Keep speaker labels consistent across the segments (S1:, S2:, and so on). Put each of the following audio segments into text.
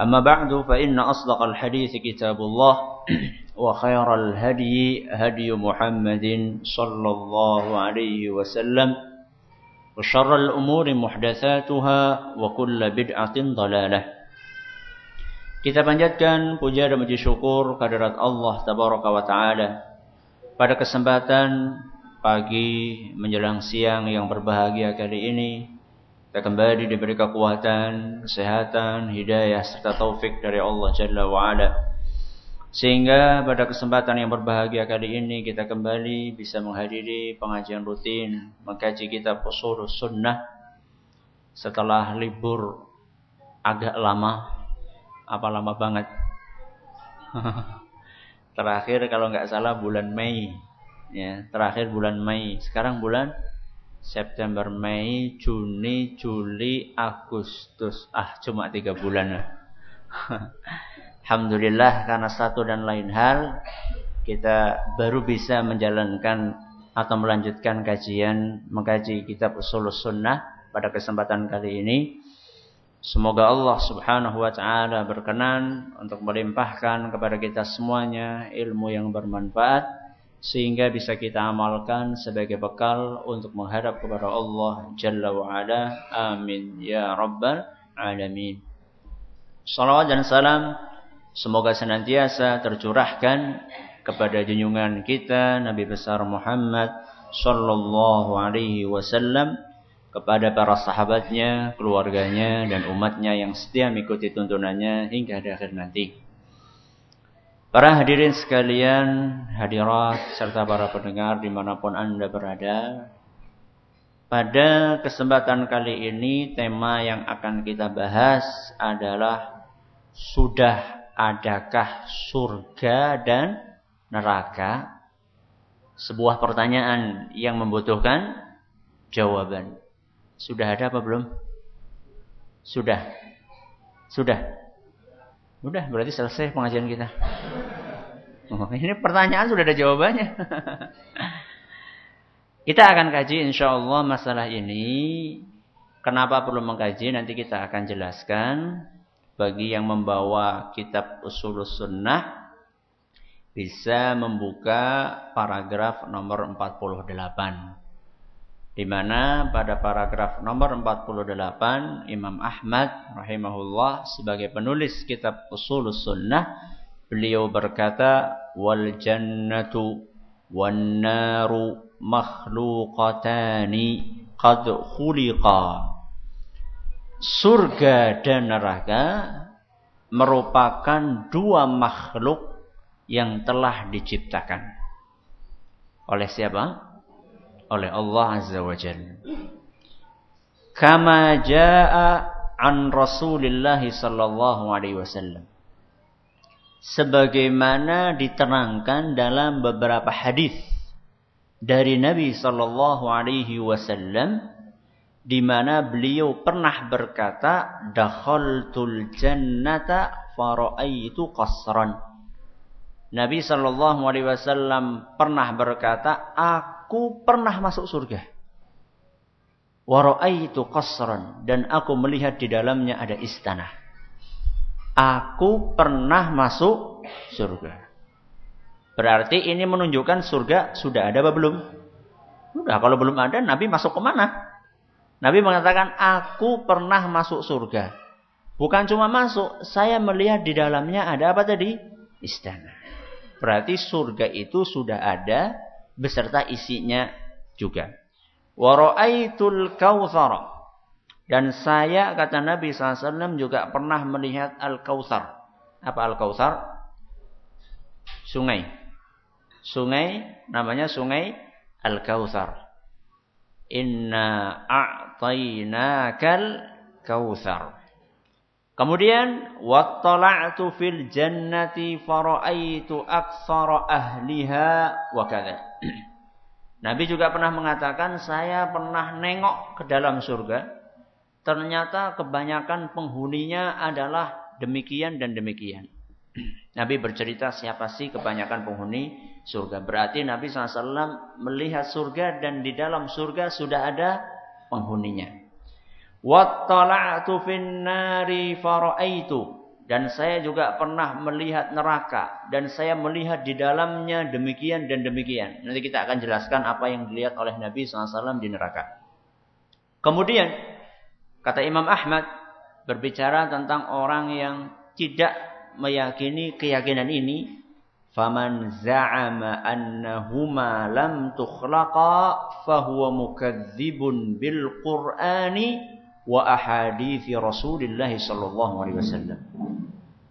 S1: أما بعد فإن أصدق الحديث كتاب الله وخير الهدي هدي محمد صلى الله عليه وسلم وشر الأمور محدثاتها وكل بدعة ضلالة Kita panjatkan puja dan puji syukur kehadirat Allah Tabaraka wa Ta'ala pada kesempatan pagi menjelang siang yang berbahagia kali ini kita kembali diberi kekuatan, kesehatan, hidayah serta taufik dari Allah Jalla wa Ala. Sehingga pada kesempatan yang berbahagia kali ini kita kembali bisa menghadiri pengajian rutin mengkaji kitab Usul Sunnah. Setelah libur agak lama. Apa lama banget? Terakhir kalau nggak salah bulan Mei. Ya terakhir bulan Mei. Sekarang bulan September, Mei, Juni, Juli, Agustus. Ah, cuma tiga bulan. Alhamdulillah karena satu dan lain hal kita baru bisa menjalankan atau melanjutkan kajian mengkaji kitab usul sunnah pada kesempatan kali ini. Semoga Allah subhanahu wa ta'ala berkenan untuk melimpahkan kepada kita semuanya ilmu yang bermanfaat sehingga bisa kita amalkan sebagai bekal untuk menghadap kepada Allah Jalla wa Ala. Amin ya rabbal alamin. Salawat dan salam semoga senantiasa tercurahkan kepada junjungan kita Nabi besar Muhammad sallallahu alaihi wasallam kepada para sahabatnya, keluarganya dan umatnya yang setia mengikuti tuntunannya hingga akhir nanti. Para hadirin sekalian, hadirat serta para pendengar di mana pun anda berada. Pada kesempatan kali ini tema yang akan kita bahas adalah Sudah adakah surga dan neraka? Sebuah pertanyaan yang membutuhkan jawaban. Sudah ada apa belum? Sudah. Sudah. Udah, berarti selesai pengajian kita. Oh, ini pertanyaan sudah ada jawabannya. kita akan kaji insya Allah masalah ini. Kenapa perlu mengkaji? Nanti kita akan jelaskan. Bagi yang membawa kitab usul sunnah. Bisa membuka paragraf nomor 48 di mana pada paragraf nomor 48 Imam Ahmad rahimahullah sebagai penulis kitab Usul Sunnah beliau berkata wal jannatu wan naru makhluqatani qad khuliqa. Surga dan neraka merupakan dua makhluk yang telah diciptakan. Oleh siapa oleh Allah Azza wa Jalla. Kama jaa an Rasulillah sallallahu alaihi wasallam. Sebagaimana diterangkan dalam beberapa hadis dari Nabi sallallahu alaihi wasallam di mana beliau pernah berkata dakhaltul jannata faraitu qasran Nabi sallallahu alaihi wasallam pernah berkata aku aku pernah masuk surga. itu qasran dan aku melihat di dalamnya ada istana. Aku pernah masuk surga. Berarti ini menunjukkan surga sudah ada apa belum? Sudah, kalau belum ada Nabi masuk ke mana? Nabi mengatakan, aku pernah masuk surga. Bukan cuma masuk, saya melihat di dalamnya ada apa tadi? Istana. Berarti surga itu sudah ada beserta isinya juga. Wara'aitul kautsar. Dan saya kata Nabi SAW juga pernah melihat Al-Kautsar. Apa Al-Kautsar? Sungai. Sungai namanya Sungai Al-Kautsar. Inna a'tainakal kautsar. Kemudian wattala'tu fil jannati faraitu aktsara ahliha wa kadza. Nabi juga pernah mengatakan saya pernah nengok ke dalam surga. Ternyata kebanyakan penghuninya adalah demikian dan demikian. Nabi bercerita siapa sih kebanyakan penghuni surga. Berarti Nabi SAW melihat surga dan di dalam surga sudah ada penghuninya. Wattala'tu fin nari faraitu dan saya juga pernah melihat neraka dan saya melihat di dalamnya demikian dan demikian. Nanti kita akan jelaskan apa yang dilihat oleh Nabi SAW di neraka. Kemudian kata Imam Ahmad berbicara tentang orang yang tidak meyakini keyakinan ini faman za'ama annahuma lam tukhlaqa fahuwa mukadzibun bil qur'ani wa ahadithi Rasulullah sallallahu alaihi wasallam.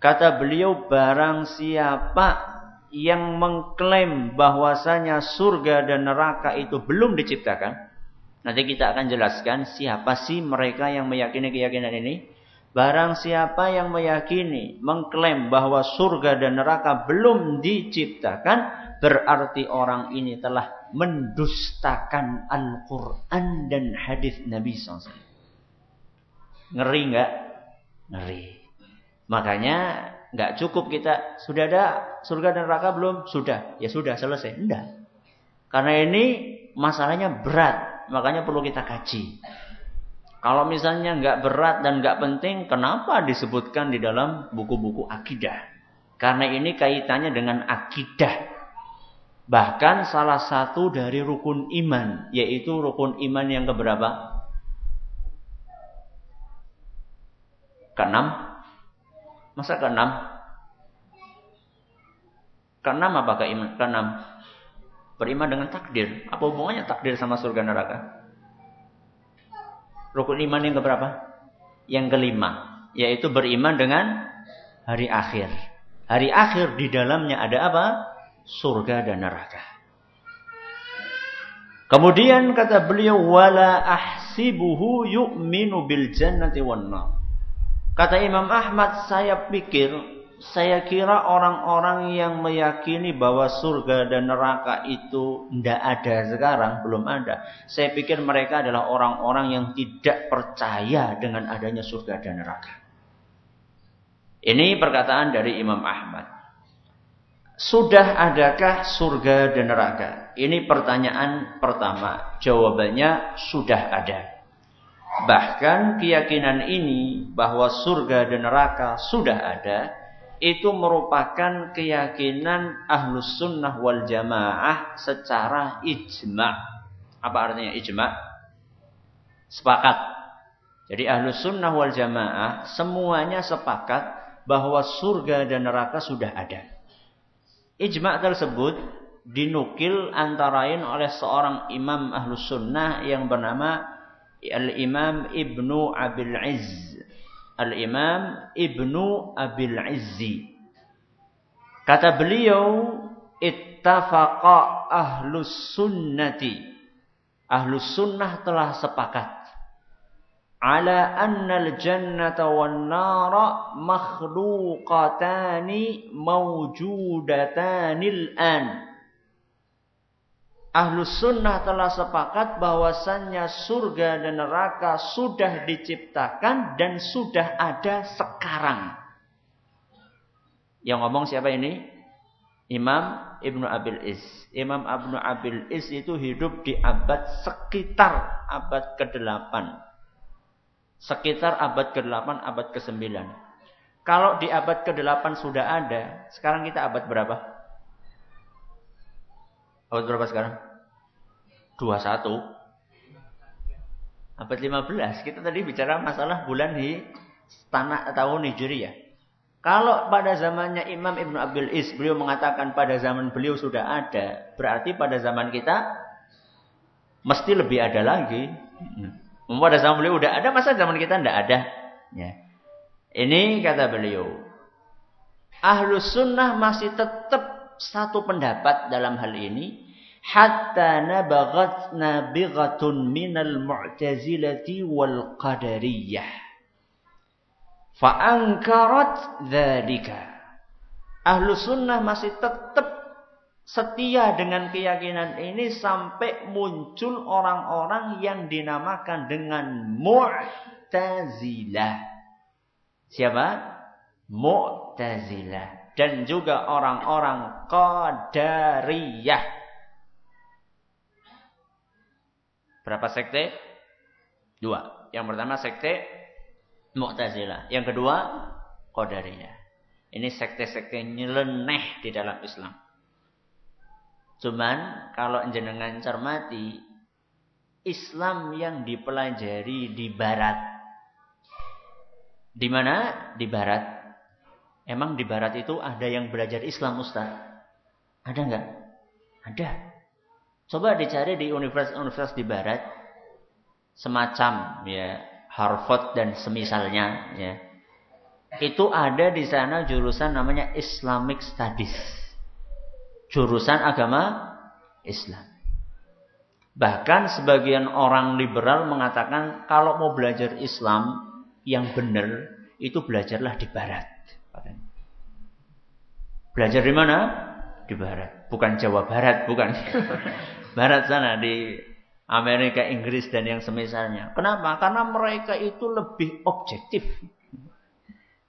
S1: Kata beliau barang siapa yang mengklaim bahwasanya surga dan neraka itu belum diciptakan, nanti kita akan jelaskan siapa sih mereka yang meyakini keyakinan ini. Barang siapa yang meyakini, mengklaim bahwa surga dan neraka belum diciptakan, berarti orang ini telah mendustakan Al-Quran dan hadis Nabi SAW. Ngeri nggak? Ngeri. Makanya nggak cukup kita sudah ada surga dan neraka belum? Sudah. Ya sudah selesai. Enggak. Karena ini masalahnya berat, makanya perlu kita kaji. Kalau misalnya nggak berat dan nggak penting, kenapa disebutkan di dalam buku-buku akidah? Karena ini kaitannya dengan akidah. Bahkan salah satu dari rukun iman, yaitu rukun iman yang keberapa? Keenam? Masa keenam? Keenam apa keiman? Keenam? Beriman dengan takdir. Apa hubungannya takdir sama surga neraka? Rukun iman yang keberapa? Yang kelima. Yaitu beriman dengan hari akhir. Hari akhir di dalamnya ada apa? Surga dan neraka. Kemudian kata beliau wala ahsibuhu yu'minu bil jannati wan nar. Kata Imam Ahmad, saya pikir, saya kira orang-orang yang meyakini bahwa surga dan neraka itu tidak ada sekarang, belum ada. Saya pikir mereka adalah orang-orang yang tidak percaya dengan adanya surga dan neraka. Ini perkataan dari Imam Ahmad. Sudah adakah surga dan neraka? Ini pertanyaan pertama. Jawabannya sudah ada. Bahkan keyakinan ini bahwa surga dan neraka sudah ada, itu merupakan keyakinan ahlus sunnah wal jamaah secara ijma. Apa artinya ijma? Sepakat. Jadi ahlus sunnah wal jamaah semuanya sepakat bahwa surga dan neraka sudah ada. Ijma tersebut dinukil antara lain oleh seorang imam ahlus sunnah yang bernama Al-Imam Ibnu Abil Izz. Al-Imam Ibnu Abil Izzi. Kata beliau, ittafaqa ahlus sunnati. Ahlus sunnah telah sepakat. Ala anna al-jannata wan nara makhluqatani mawjudatanil an Ahlus sunnah telah sepakat bahwasannya surga dan neraka sudah diciptakan dan sudah ada sekarang. Yang ngomong siapa ini? Imam Ibnu Abil Is. Imam Ibnu Abil Is itu hidup di abad sekitar abad ke-8. Sekitar abad ke-8, abad ke-9. Kalau di abad ke-8 sudah ada, sekarang kita abad berapa? Abad berapa sekarang? 21. Abad 15. Kita tadi bicara masalah bulan di tanah tahun Hijriah. Kalau pada zamannya Imam Ibn Abil Is, beliau mengatakan pada zaman beliau sudah ada. Berarti pada zaman kita mesti lebih ada lagi. Hmm. Pada zaman beliau sudah ada, masa zaman kita tidak ada? Ya. Ini kata beliau. Ahlus sunnah masih tetap satu pendapat dalam hal ini. Hatta nabagat nabigatun minal mu'tazilati wal qadariyah. Fa'angkarat dzalika. Ahlu sunnah masih tetap setia dengan keyakinan ini sampai muncul orang-orang yang dinamakan dengan Mu'tazilah. Siapa? Mu'tazilah. Dan juga orang-orang Qadariyah. Berapa sekte? Dua. Yang pertama sekte Mu'tazilah. Yang kedua, Qadariyah. Ini sekte-sekte nyeleneh di dalam Islam. Cuman kalau jenengan cermati, Islam yang dipelajari di barat. Di mana? Di barat. Emang di barat itu ada yang belajar Islam Ustaz? Ada enggak? Ada. Coba dicari di universitas-universitas di barat. Semacam ya Harvard dan semisalnya ya. Itu ada di sana jurusan namanya Islamic Studies. Jurusan agama Islam. Bahkan sebagian orang liberal mengatakan kalau mau belajar Islam yang benar itu belajarlah di barat. Belajar di mana? Di barat. Bukan Jawa Barat, bukan. barat sana di Amerika, Inggris dan yang semisalnya. Kenapa? Karena mereka itu lebih objektif.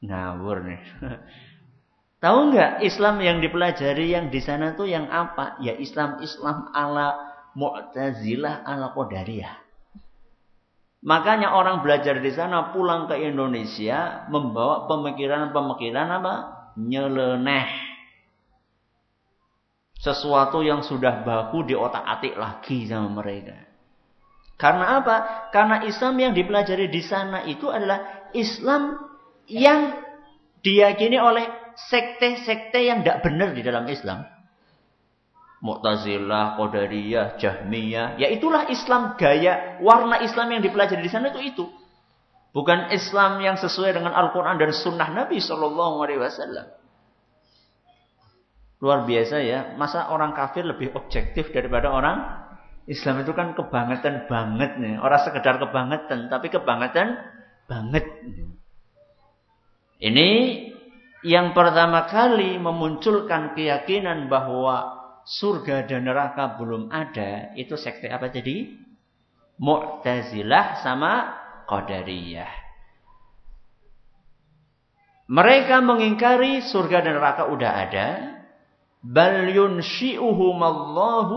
S1: Ngawur nih. Tahu nggak Islam yang dipelajari yang di sana tuh yang apa? Ya Islam Islam ala Mu'tazilah ala Qadariyah. Makanya orang belajar di sana pulang ke Indonesia membawa pemikiran-pemikiran apa? Nyeleneh. Sesuatu yang sudah baku di otak-atik lagi sama mereka. Karena apa? Karena Islam yang dipelajari di sana itu adalah Islam yang diyakini oleh sekte-sekte yang tidak benar di dalam Islam. Mu'tazilah, Qadariyah, Jahmiyah. Ya itulah Islam gaya, warna Islam yang dipelajari di sana itu itu. Bukan Islam yang sesuai dengan Al-Quran dan Sunnah Nabi Shallallahu Wasallam. Luar biasa ya. Masa orang kafir lebih objektif daripada orang Islam itu kan kebangetan banget nih. Orang sekedar kebangetan, tapi kebangetan banget. Ini yang pertama kali memunculkan keyakinan bahwa surga dan neraka belum ada, itu sekte apa jadi? Mu'tazilah sama Qadariyah. Mereka mengingkari surga dan neraka udah ada. Bal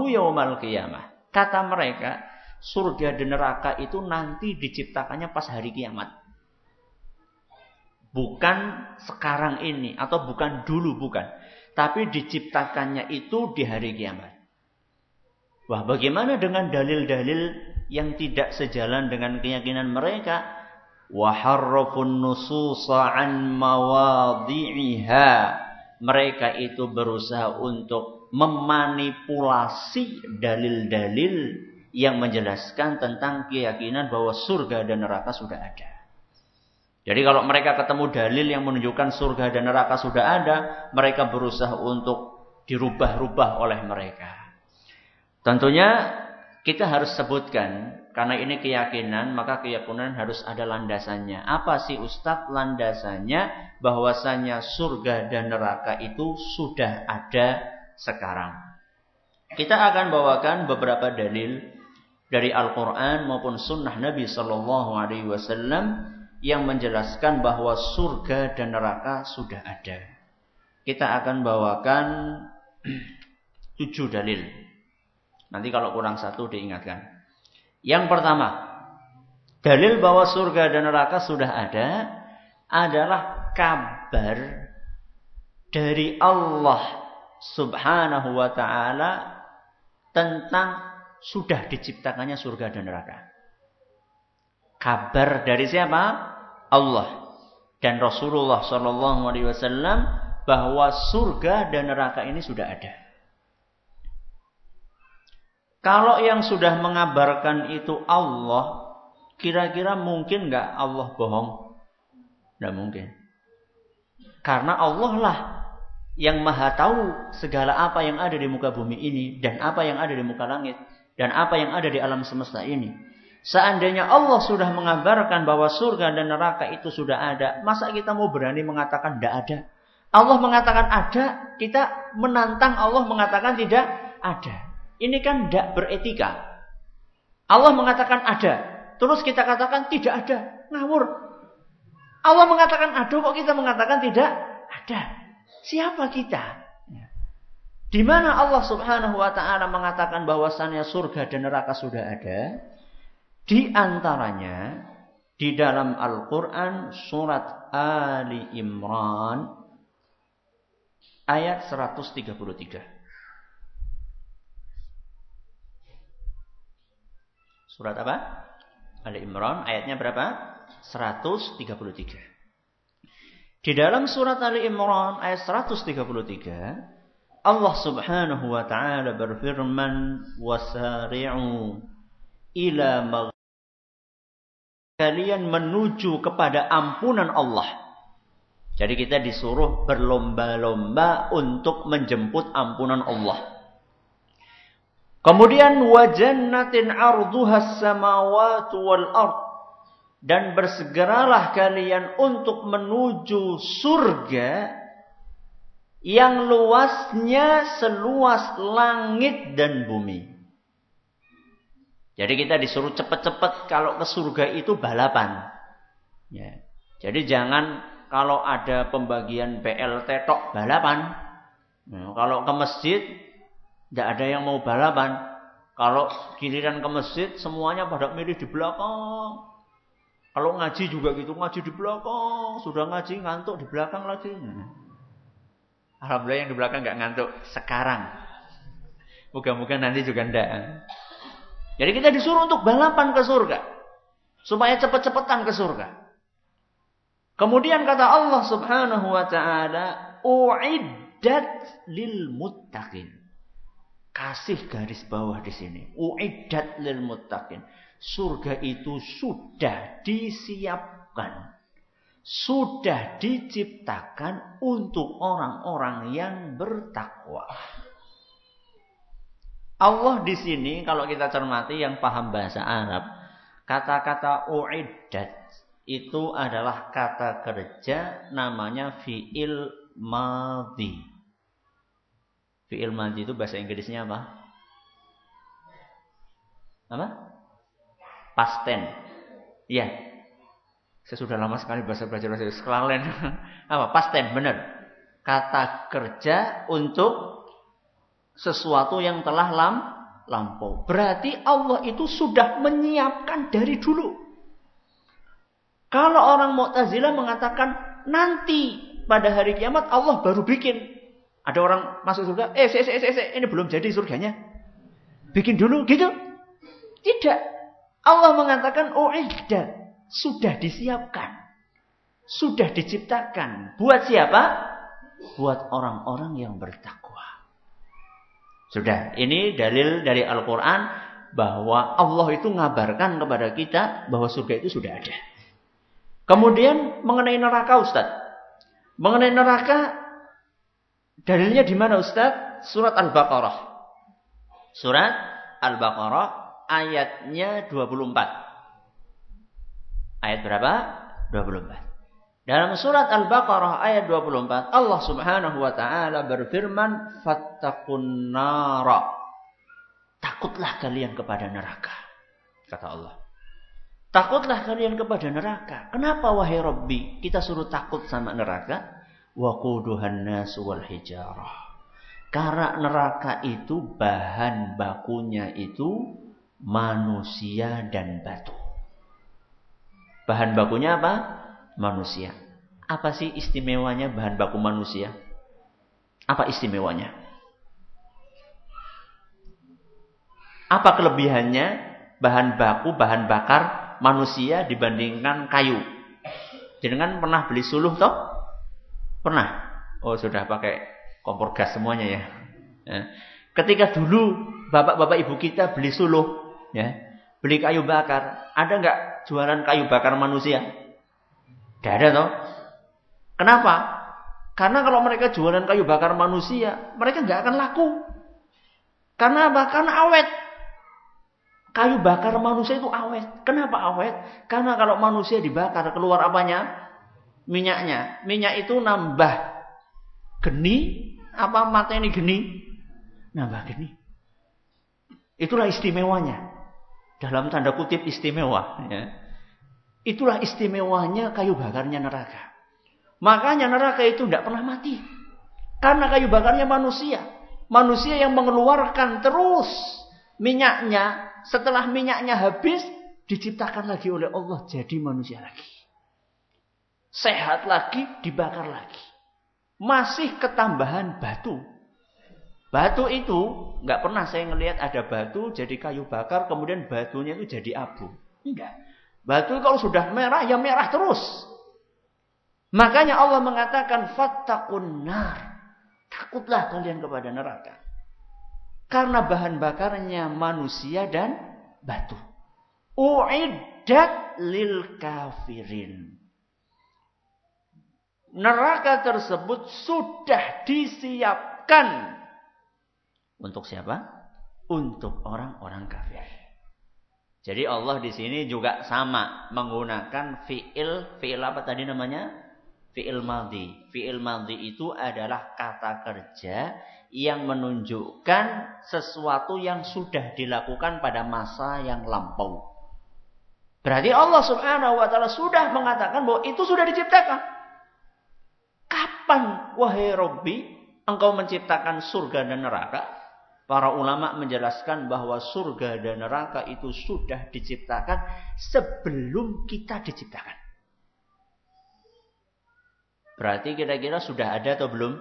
S1: yawmal qiyamah. Kata mereka, surga dan neraka itu nanti diciptakannya pas hari kiamat. Bukan sekarang ini atau bukan dulu, bukan. Tapi diciptakannya itu di hari kiamat. Wah, bagaimana dengan dalil-dalil yang tidak sejalan dengan keyakinan mereka? Waharrafun nususa an mawadhi'iha. Mereka itu berusaha untuk memanipulasi dalil-dalil yang menjelaskan tentang keyakinan bahwa surga dan neraka sudah ada. Jadi kalau mereka ketemu dalil yang menunjukkan surga dan neraka sudah ada, mereka berusaha untuk dirubah-rubah oleh mereka. Tentunya kita harus sebutkan karena ini keyakinan, maka keyakinan harus ada landasannya. Apa sih Ustadz landasannya bahwasanya surga dan neraka itu sudah ada sekarang. Kita akan bawakan beberapa dalil dari Al-Quran maupun Sunnah Nabi Sallallahu Alaihi Wasallam yang menjelaskan bahwa surga dan neraka sudah ada. Kita akan bawakan Tujuh dalil. Nanti kalau kurang satu diingatkan. Yang pertama, dalil bahwa surga dan neraka sudah ada adalah kabar dari Allah Subhanahu wa taala tentang sudah diciptakannya surga dan neraka. Kabar dari siapa? Allah dan Rasulullah Shallallahu Alaihi Wasallam bahwa surga dan neraka ini sudah ada. Kalau yang sudah mengabarkan itu Allah, kira-kira mungkin nggak Allah bohong? Tidak mungkin. Karena Allah lah yang maha tahu segala apa yang ada di muka bumi ini dan apa yang ada di muka langit dan apa yang ada di alam semesta ini. Seandainya Allah sudah mengabarkan bahwa surga dan neraka itu sudah ada, masa kita mau berani mengatakan tidak ada? Allah mengatakan ada, kita menantang Allah mengatakan tidak ada. Ini kan tidak beretika. Allah mengatakan ada, terus kita katakan tidak ada, ngawur. Allah mengatakan ada, kok kita mengatakan tidak ada? Siapa kita? Ya. Di mana Allah Subhanahu wa taala mengatakan bahwasannya surga dan neraka sudah ada? Di antaranya di dalam Al-Qur'an surat Ali Imran ayat 133. Surat apa? Ali Imran ayatnya berapa? 133. Di dalam surat Ali Imran ayat 133 Allah Subhanahu wa taala berfirman wasari'u ila kalian menuju kepada ampunan Allah. Jadi kita disuruh berlomba-lomba untuk menjemput ampunan Allah. Kemudian wajannatin arduhas samawati wal ard dan bersegeralah kalian untuk menuju surga yang luasnya seluas langit dan bumi. Jadi kita disuruh cepat-cepat kalau ke surga itu balapan. Ya. Jadi jangan kalau ada pembagian BLT tok balapan. Ya, kalau ke masjid tidak ada yang mau balapan. Kalau giliran ke masjid semuanya pada milih di belakang. Kalau ngaji juga gitu, ngaji di belakang. Sudah ngaji ngantuk di belakang lagi. Alhamdulillah yang di belakang nggak ngantuk sekarang. Moga-moga nanti juga ndak. Jadi kita disuruh untuk balapan ke surga. Supaya cepat-cepatan ke surga. Kemudian kata Allah subhanahu wa ta'ala. U'iddat lil muttaqin. Kasih garis bawah di sini. U'iddat lil muttaqin. Surga itu sudah disiapkan. Sudah diciptakan untuk orang-orang yang bertakwa. Allah di sini kalau kita cermati yang paham bahasa Arab, kata-kata uiddat itu adalah kata kerja namanya fi'il madhi. Fi'il madhi itu bahasa Inggrisnya apa? Apa? Past tense. Iya. Saya sudah lama sekali bahasa belajar bahasa Inggris. apa? Past tense, benar. Kata kerja untuk sesuatu yang telah lam, lampau. Berarti Allah itu sudah menyiapkan dari dulu. Kalau orang Mu'tazilah mengatakan nanti pada hari kiamat Allah baru bikin. Ada orang masuk surga, eh, se, se, se, ini belum jadi surganya. Bikin dulu gitu. Tidak. Allah mengatakan, oh iya, sudah disiapkan. Sudah diciptakan. Buat siapa? Buat orang-orang yang bertakwa. Sudah, ini dalil dari Al-Quran bahwa Allah itu ngabarkan kepada kita bahwa surga itu sudah ada. Kemudian mengenai neraka Ustaz. Mengenai neraka, dalilnya di mana Ustaz? Surat Al-Baqarah. Surat Al-Baqarah ayatnya 24. Ayat berapa? 24. Dalam surat Al-Baqarah ayat 24, Allah Subhanahu wa taala berfirman, "Fattaqun nara." Takutlah kalian kepada neraka. Kata Allah. Takutlah kalian kepada neraka. Kenapa wahai Rabbi kita suruh takut sama neraka? Waquduhan nas wal hijarah. Karena neraka itu bahan bakunya itu manusia dan batu. Bahan bakunya apa? Manusia. Apa sih istimewanya bahan baku manusia? Apa istimewanya? Apa kelebihannya bahan baku, bahan bakar manusia dibandingkan kayu? Jangan pernah beli suluh toh? Pernah? Oh sudah pakai kompor gas semuanya ya. ya. Ketika dulu bapak-bapak ibu kita beli suluh, ya, beli kayu bakar, ada nggak jualan kayu bakar manusia? Gak ada toh? Kenapa? Karena kalau mereka jualan kayu bakar manusia, mereka nggak akan laku. Karena apa? Awet. Kayu bakar manusia itu awet. Kenapa awet? Karena kalau manusia dibakar keluar apanya? Minyaknya. Minyak itu nambah geni. Apa mata ini geni? Nambah geni. Itulah istimewanya. Dalam tanda kutip istimewa. Ya. Itulah istimewanya kayu bakarnya neraka. Makanya neraka itu tidak pernah mati. Karena kayu bakarnya manusia. Manusia yang mengeluarkan terus minyaknya setelah minyaknya habis, diciptakan lagi oleh Allah jadi manusia lagi. Sehat lagi, dibakar lagi. Masih ketambahan batu. Batu itu nggak pernah saya ngelihat ada batu jadi kayu bakar kemudian batunya itu jadi abu. Enggak. Batu kalau sudah merah ya merah terus. Makanya Allah mengatakan fattaqun nar. Takutlah kalian kepada neraka. Karena bahan bakarnya manusia dan batu. Uiddat lil kafirin. Neraka tersebut sudah disiapkan. Untuk siapa? Untuk orang-orang kafir. Jadi Allah di sini juga sama menggunakan fiil fiil apa tadi namanya? Fiil maldi. Fiil maldi itu adalah kata kerja yang menunjukkan sesuatu yang sudah dilakukan pada masa yang lampau. Berarti Allah Subhanahu wa taala sudah mengatakan bahwa itu sudah diciptakan. Kapan wahai Robbi engkau menciptakan surga dan neraka? Para ulama menjelaskan bahwa surga dan neraka itu sudah diciptakan sebelum kita diciptakan. Berarti kira-kira sudah ada atau belum?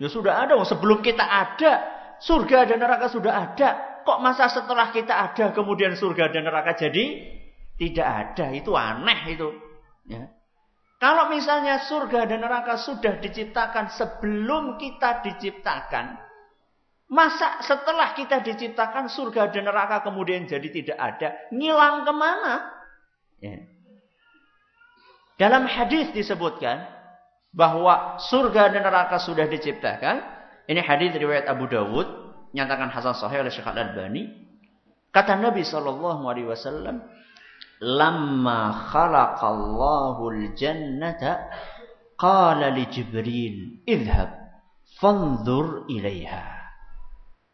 S1: Ya sudah ada. Sebelum kita ada, surga dan neraka sudah ada. Kok masa setelah kita ada kemudian surga dan neraka jadi tidak ada? Itu aneh itu. Ya. Kalau misalnya surga dan neraka sudah diciptakan sebelum kita diciptakan, masa setelah kita diciptakan surga dan neraka kemudian jadi tidak ada, ngilang ke mana? Ya. Dalam hadis disebutkan, bahwa surga dan neraka sudah diciptakan. Ini hadis riwayat Abu Dawud, nyatakan Hasan Sahih oleh Syekh Al-Albani. Kata Nabi sallallahu alaihi wasallam, "Lamma khalaqallahu al-jannata qala li Jibril, "Idhhab fanzur ilaiha."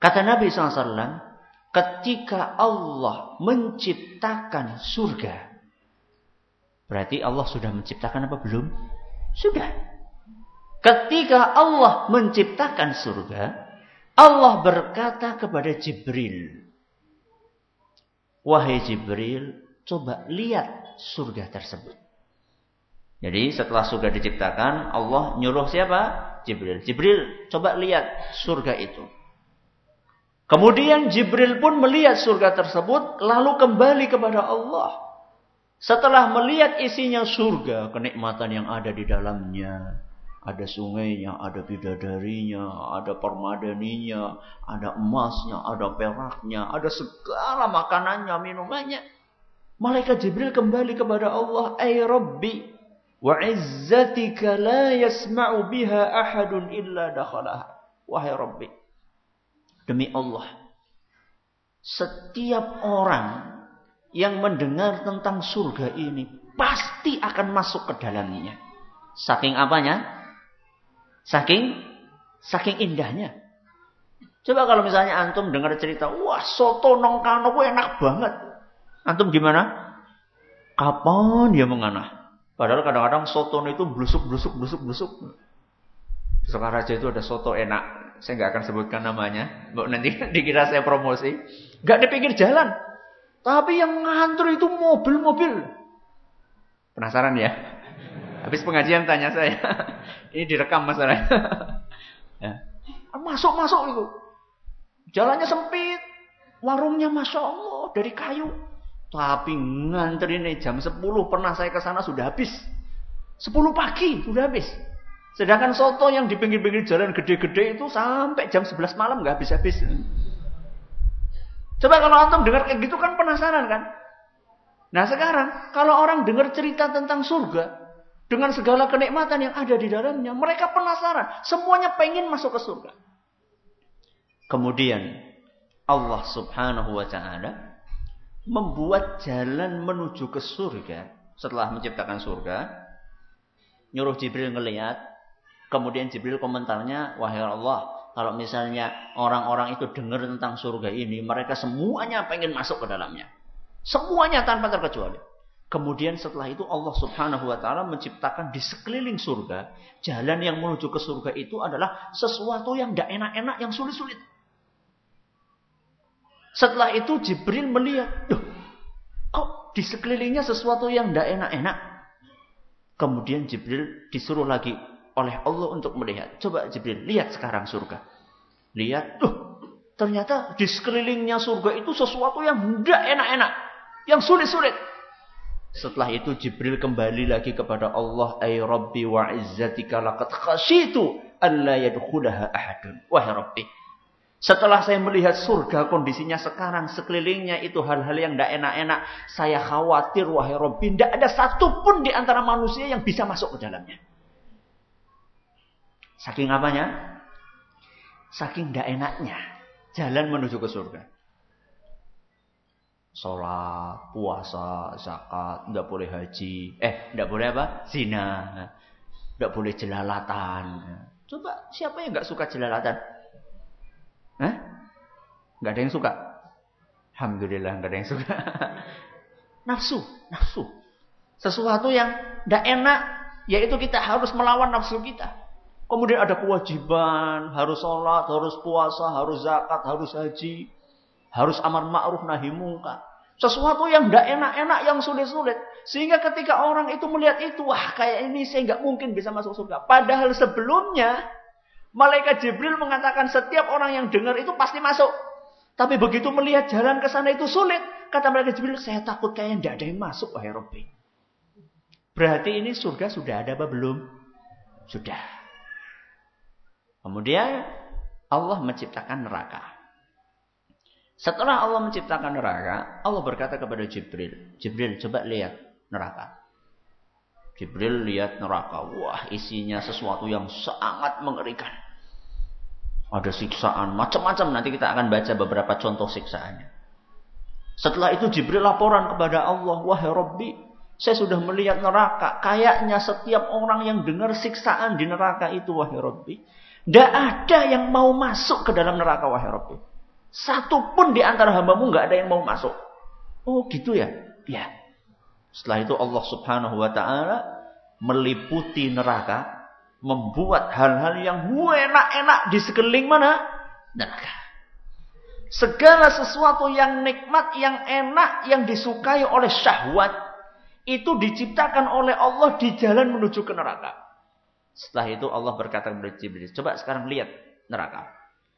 S1: Kata Nabi SAW, ketika Allah menciptakan surga, berarti Allah sudah menciptakan apa belum? Sudah. Ketika Allah menciptakan surga, Allah berkata kepada Jibril, Wahai Jibril, coba lihat surga tersebut. Jadi setelah surga diciptakan, Allah nyuruh siapa? Jibril. Jibril, coba lihat surga itu. Kemudian Jibril pun melihat surga tersebut, lalu kembali kepada Allah. Setelah melihat isinya surga, kenikmatan yang ada di dalamnya, ada sungainya, ada bidadarinya, ada permadaninya, ada emasnya, ada peraknya, ada segala makanannya, minumannya. Malaikat Jibril kembali kepada Allah, "Ay Rabbi, wa izzatika la yasma'u biha ahadun illa dakhalaha." Wahai Rabbi, demi Allah, setiap orang yang mendengar tentang surga ini pasti akan masuk ke dalamnya. Saking apanya? Saking saking indahnya. Coba kalau misalnya antum dengar cerita, wah soto nongkano enak banget. Antum gimana? Kapan dia menganah? Padahal kadang-kadang soto itu blusuk, blusuk, blusuk, blusuk. Di Sokaraja itu ada soto enak. Saya nggak akan sebutkan namanya. Nanti dikira saya promosi. Nggak di pinggir jalan. Tapi yang ngantri itu mobil-mobil. Penasaran ya? Habis pengajian tanya saya. Ini direkam masalahnya. ya. Masuk-masuk itu. Jalannya sempit. Warungnya Masya Allah dari kayu. Tapi ngantri ini jam 10 pernah saya ke sana sudah habis. 10 pagi sudah habis. Sedangkan soto yang di pinggir-pinggir jalan gede-gede itu sampai jam 11 malam nggak habis-habis. Coba kalau antum dengar kayak gitu kan penasaran kan? Nah sekarang kalau orang dengar cerita tentang surga dengan segala kenikmatan yang ada di dalamnya, mereka penasaran. Semuanya pengen masuk ke surga. Kemudian Allah Subhanahu wa taala membuat jalan menuju ke surga setelah menciptakan surga. Nyuruh Jibril ngelihat kemudian Jibril komentarnya wahai Allah kalau misalnya orang-orang itu dengar tentang surga ini mereka semuanya pengen masuk ke dalamnya. Semuanya tanpa terkecuali. Kemudian setelah itu Allah Subhanahu wa taala menciptakan di sekeliling surga jalan yang menuju ke surga itu adalah sesuatu yang tidak enak-enak yang sulit-sulit setelah itu Jibril melihat, Duh, kok di sekelilingnya sesuatu yang tidak enak-enak. Kemudian Jibril disuruh lagi oleh Allah untuk melihat. Coba Jibril, lihat sekarang surga. Lihat, tuh, ternyata di sekelilingnya surga itu sesuatu yang tidak enak-enak. Yang sulit-sulit. Setelah itu Jibril kembali lagi kepada Allah. Ay Rabbi wa izzatika laqad khasyitu an la yadkhulaha ahadun. Wahai Rabbi, setelah saya melihat surga kondisinya sekarang sekelilingnya itu hal-hal yang tidak enak-enak. Saya khawatir wahai Robin. Tidak ada satupun di antara manusia yang bisa masuk ke dalamnya. Saking apanya? Saking tidak enaknya. Jalan menuju ke surga. Sholat, puasa, zakat, tidak boleh haji. Eh, tidak boleh apa? Zina. Tidak boleh jelalatan. Coba siapa yang nggak suka jelalatan? Hah? Gak ada yang suka? Alhamdulillah gak ada yang suka. nafsu, nafsu. Sesuatu yang tidak enak, yaitu kita harus melawan nafsu kita. Kemudian ada kewajiban, harus sholat, harus puasa, harus zakat, harus haji, harus amar ma'ruf nahi mungkar. Sesuatu yang tidak enak-enak, yang sulit-sulit. Sehingga ketika orang itu melihat itu, wah kayak ini saya nggak mungkin bisa masuk surga. Padahal sebelumnya Malaikat Jibril mengatakan setiap orang yang dengar itu pasti masuk. Tapi begitu melihat jalan ke sana itu sulit. Kata malaikat Jibril, saya takut kayaknya tidak ada yang masuk, wahai Robbi. Berarti ini surga sudah ada apa belum? Sudah. Kemudian Allah menciptakan neraka. Setelah Allah menciptakan neraka, Allah berkata kepada Jibril, Jibril coba lihat neraka. Jibril lihat neraka. Wah, isinya sesuatu yang sangat mengerikan. Ada siksaan macam-macam. Nanti kita akan baca beberapa contoh siksaannya. Setelah itu Jibril laporan kepada Allah, "Wahai Rabbi, saya sudah melihat neraka. Kayaknya setiap orang yang dengar siksaan di neraka itu, wahai Rabbi, tidak ada yang mau masuk ke dalam neraka, wahai Rabbi. Satu pun di antara hambamu nggak ada yang mau masuk. Oh gitu ya? Ya. Setelah itu Allah subhanahu wa ta'ala meliputi neraka. Membuat hal-hal yang enak-enak di sekeliling mana? Neraka. Segala sesuatu yang nikmat, yang enak, yang disukai oleh syahwat. Itu diciptakan oleh Allah di jalan menuju ke neraka. Setelah itu Allah berkata kepada Jibril. Coba sekarang lihat neraka.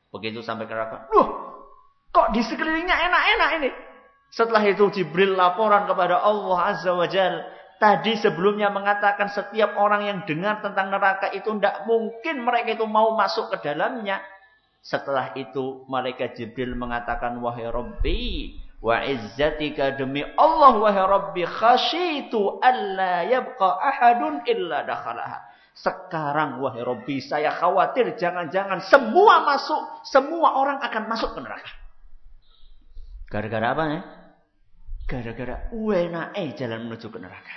S1: Begitu sampai ke neraka. Duh, kok di sekelilingnya enak-enak ini? Setelah itu Jibril laporan kepada Allah Azza wa Jal. Tadi sebelumnya mengatakan setiap orang yang dengar tentang neraka itu tidak mungkin mereka itu mau masuk ke dalamnya. Setelah itu malaikat Jibril mengatakan wahai Rabbi wa izzatika demi Allah wahai Rabbi khasyitu alla yabqa ahadun illa dakhalaha. Sekarang wahai Rabbi saya khawatir jangan-jangan semua masuk, semua orang akan masuk ke neraka. Gara-gara apa ya? Gara-gara eh jalan menuju ke neraka.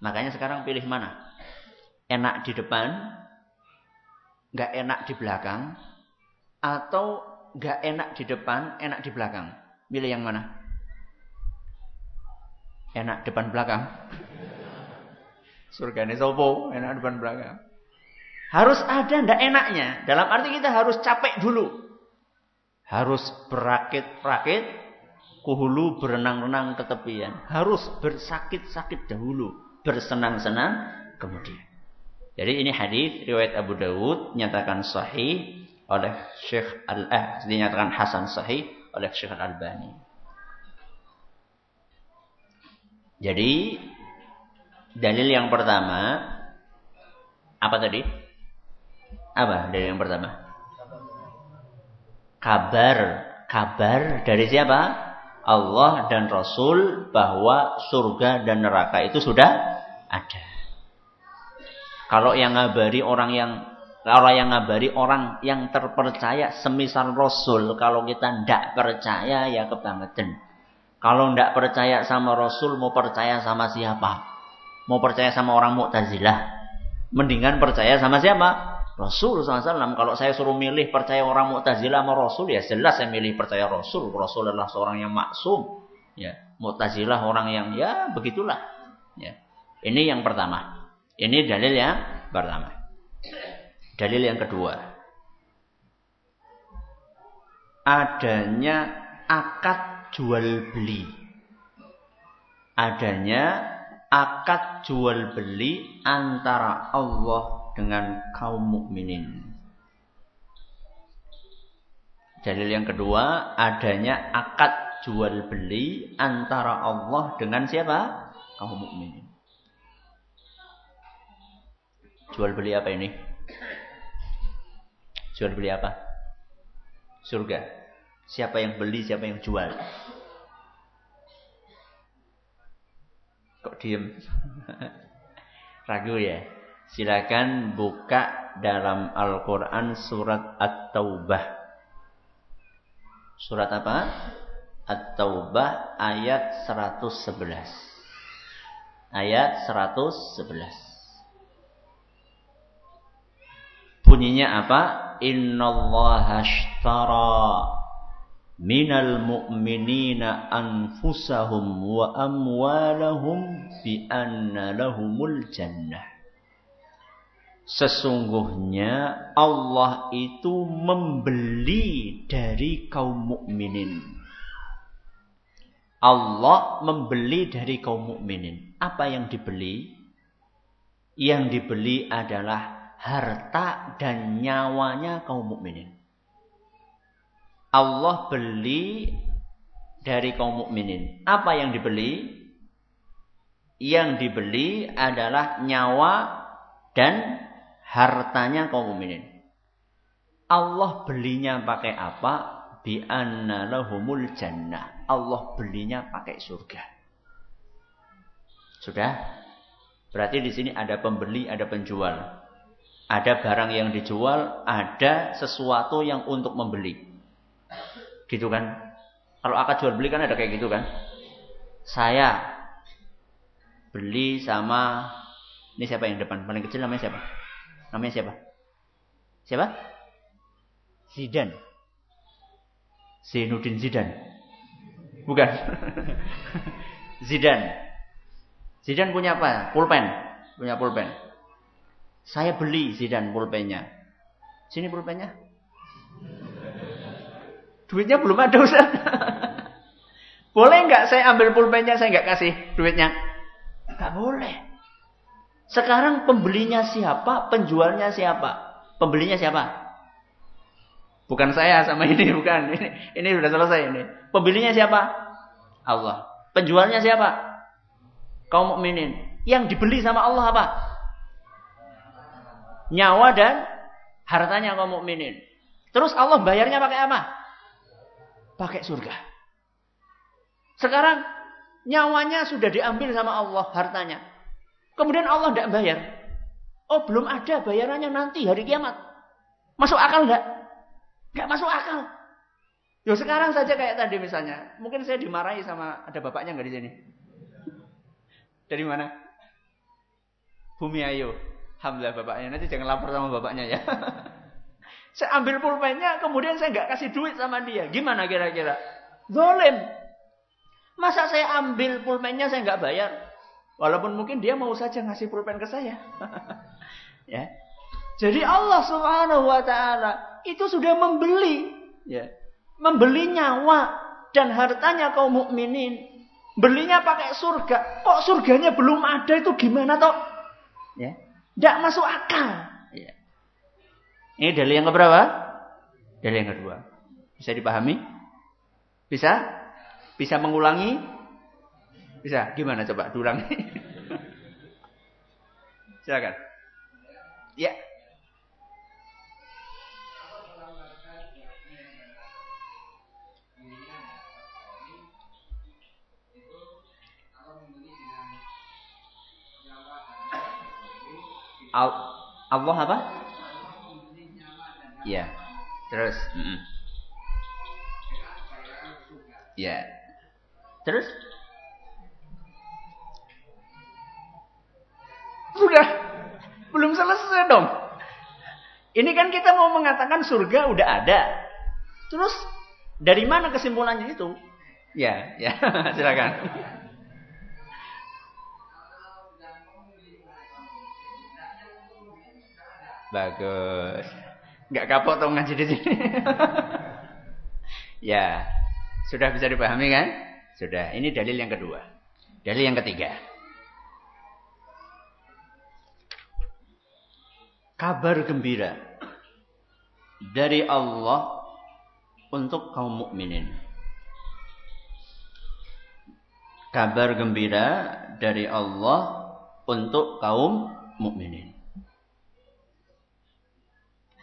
S1: Makanya sekarang pilih mana? Enak di depan, nggak enak di belakang, atau nggak enak di depan, enak di belakang. Pilih yang mana? Enak depan belakang. Surga ini sopo, enak depan belakang. Harus ada ndak enaknya. Dalam arti kita harus capek dulu. Harus berakit-rakit, kuhulu berenang-renang ke tepian. Harus bersakit-sakit dahulu, bersenang-senang kemudian. Jadi ini hadis riwayat Abu Dawud nyatakan sahih oleh Syekh Al eh dinyatakan hasan sahih oleh Syekh Al Albani. Jadi dalil yang pertama apa tadi? Apa dalil yang pertama? Kabar, kabar dari siapa? Allah dan Rasul bahwa surga dan neraka itu sudah ada. Kalau yang ngabari orang yang kalau yang ngabari orang yang terpercaya semisal Rasul, kalau kita ndak percaya ya kebangetan. Kalau ndak percaya sama Rasul, mau percaya sama siapa? Mau percaya sama orang Mu'tazilah? Mendingan percaya sama siapa? Rasul SAW. Kalau saya suruh milih percaya orang Mu'tazilah sama Rasul, ya jelas saya milih percaya Rasul. Rasul adalah seorang yang maksum. Ya, Mu'tazilah orang yang ya begitulah. Ya. Ini yang pertama. Ini dalil yang pertama. Dalil yang kedua. Adanya akad jual beli. Adanya akad jual beli antara Allah dengan kaum mukminin. Dalil yang kedua, adanya akad jual beli antara Allah dengan siapa? Kaum mukminin. Jual beli apa ini? Jual beli apa? Surga. Siapa yang beli, siapa yang jual. Kok diem? Ragu ya? Silakan buka dalam Al-Quran surat At-Taubah. Surat apa? At-Taubah ayat 111. Ayat 111. Bunyinya apa? Innallaha ashtara minal mu'minina anfusahum wa amwalahum bi anna lahumul jannah. Sesungguhnya Allah itu membeli dari kaum mukminin. Allah membeli dari kaum mukminin. Apa yang dibeli? Yang dibeli adalah harta dan nyawanya kaum mukminin. Allah beli dari kaum mukminin. Apa yang dibeli? Yang dibeli adalah nyawa dan hartanya kaum mukminin. Allah belinya pakai apa? Bi anna jannah. Allah belinya pakai surga. Sudah? Berarti di sini ada pembeli, ada penjual. Ada barang yang dijual, ada sesuatu yang untuk membeli. Gitu kan? Kalau akad jual beli kan ada kayak gitu kan? Saya beli sama ini siapa yang depan? Paling kecil namanya siapa? Namanya siapa? Siapa? Zidan. Zainuddin Zidan. Bukan. Zidan. Zidan punya apa? Pulpen. Punya pulpen. Saya beli Zidan pulpennya. Sini pulpennya. Duitnya belum ada Ustaz. boleh nggak saya ambil pulpennya saya nggak kasih duitnya? Nggak boleh. Sekarang pembelinya siapa? Penjualnya siapa? Pembelinya siapa? Bukan saya sama ini, bukan. Ini, ini sudah selesai ini. Pembelinya siapa? Allah. Penjualnya siapa? Kaum mukminin. Yang dibeli sama Allah apa? Nyawa dan hartanya kaum mukminin. Terus Allah bayarnya pakai apa? pakai surga. Sekarang nyawanya sudah diambil sama Allah hartanya. Kemudian Allah tidak bayar. Oh belum ada bayarannya nanti hari kiamat. Masuk akal nggak? Nggak masuk akal. Yo sekarang saja kayak tadi misalnya, mungkin saya dimarahi sama ada bapaknya nggak di sini? Dari mana? Bumi Ayu. Alhamdulillah bapaknya. Nanti jangan lapor sama bapaknya ya. Saya ambil pulpennya, kemudian saya nggak kasih duit sama dia. Gimana kira-kira? Zolim. Masa saya ambil pulpennya saya nggak bayar? Walaupun mungkin dia mau saja ngasih pulpen ke saya. ya. Jadi Allah Subhanahu wa taala itu sudah membeli ya. Membeli nyawa dan hartanya kaum mukminin. Belinya pakai surga. Kok surganya belum ada itu gimana toh? Ya. Tidak masuk akal. Ya. Ini dalil yang keberapa? Dalil yang kedua. Bisa dipahami? Bisa? Bisa mengulangi? Bisa? Gimana coba diulangi? Silakan. Ya. Allah apa? Ya. Terus. Mm -mm. Ya. Terus? Sudah. Belum selesai dong. Ini kan kita mau mengatakan surga udah ada. Terus dari mana kesimpulannya itu? Ya, ya, silakan. Bagus. Enggak kapok tuh ngaji di sini. ya. Sudah bisa dipahami kan? Sudah. Ini dalil yang kedua. Dalil yang ketiga. Kabar gembira dari Allah untuk kaum mukminin. Kabar gembira dari Allah untuk kaum mukminin.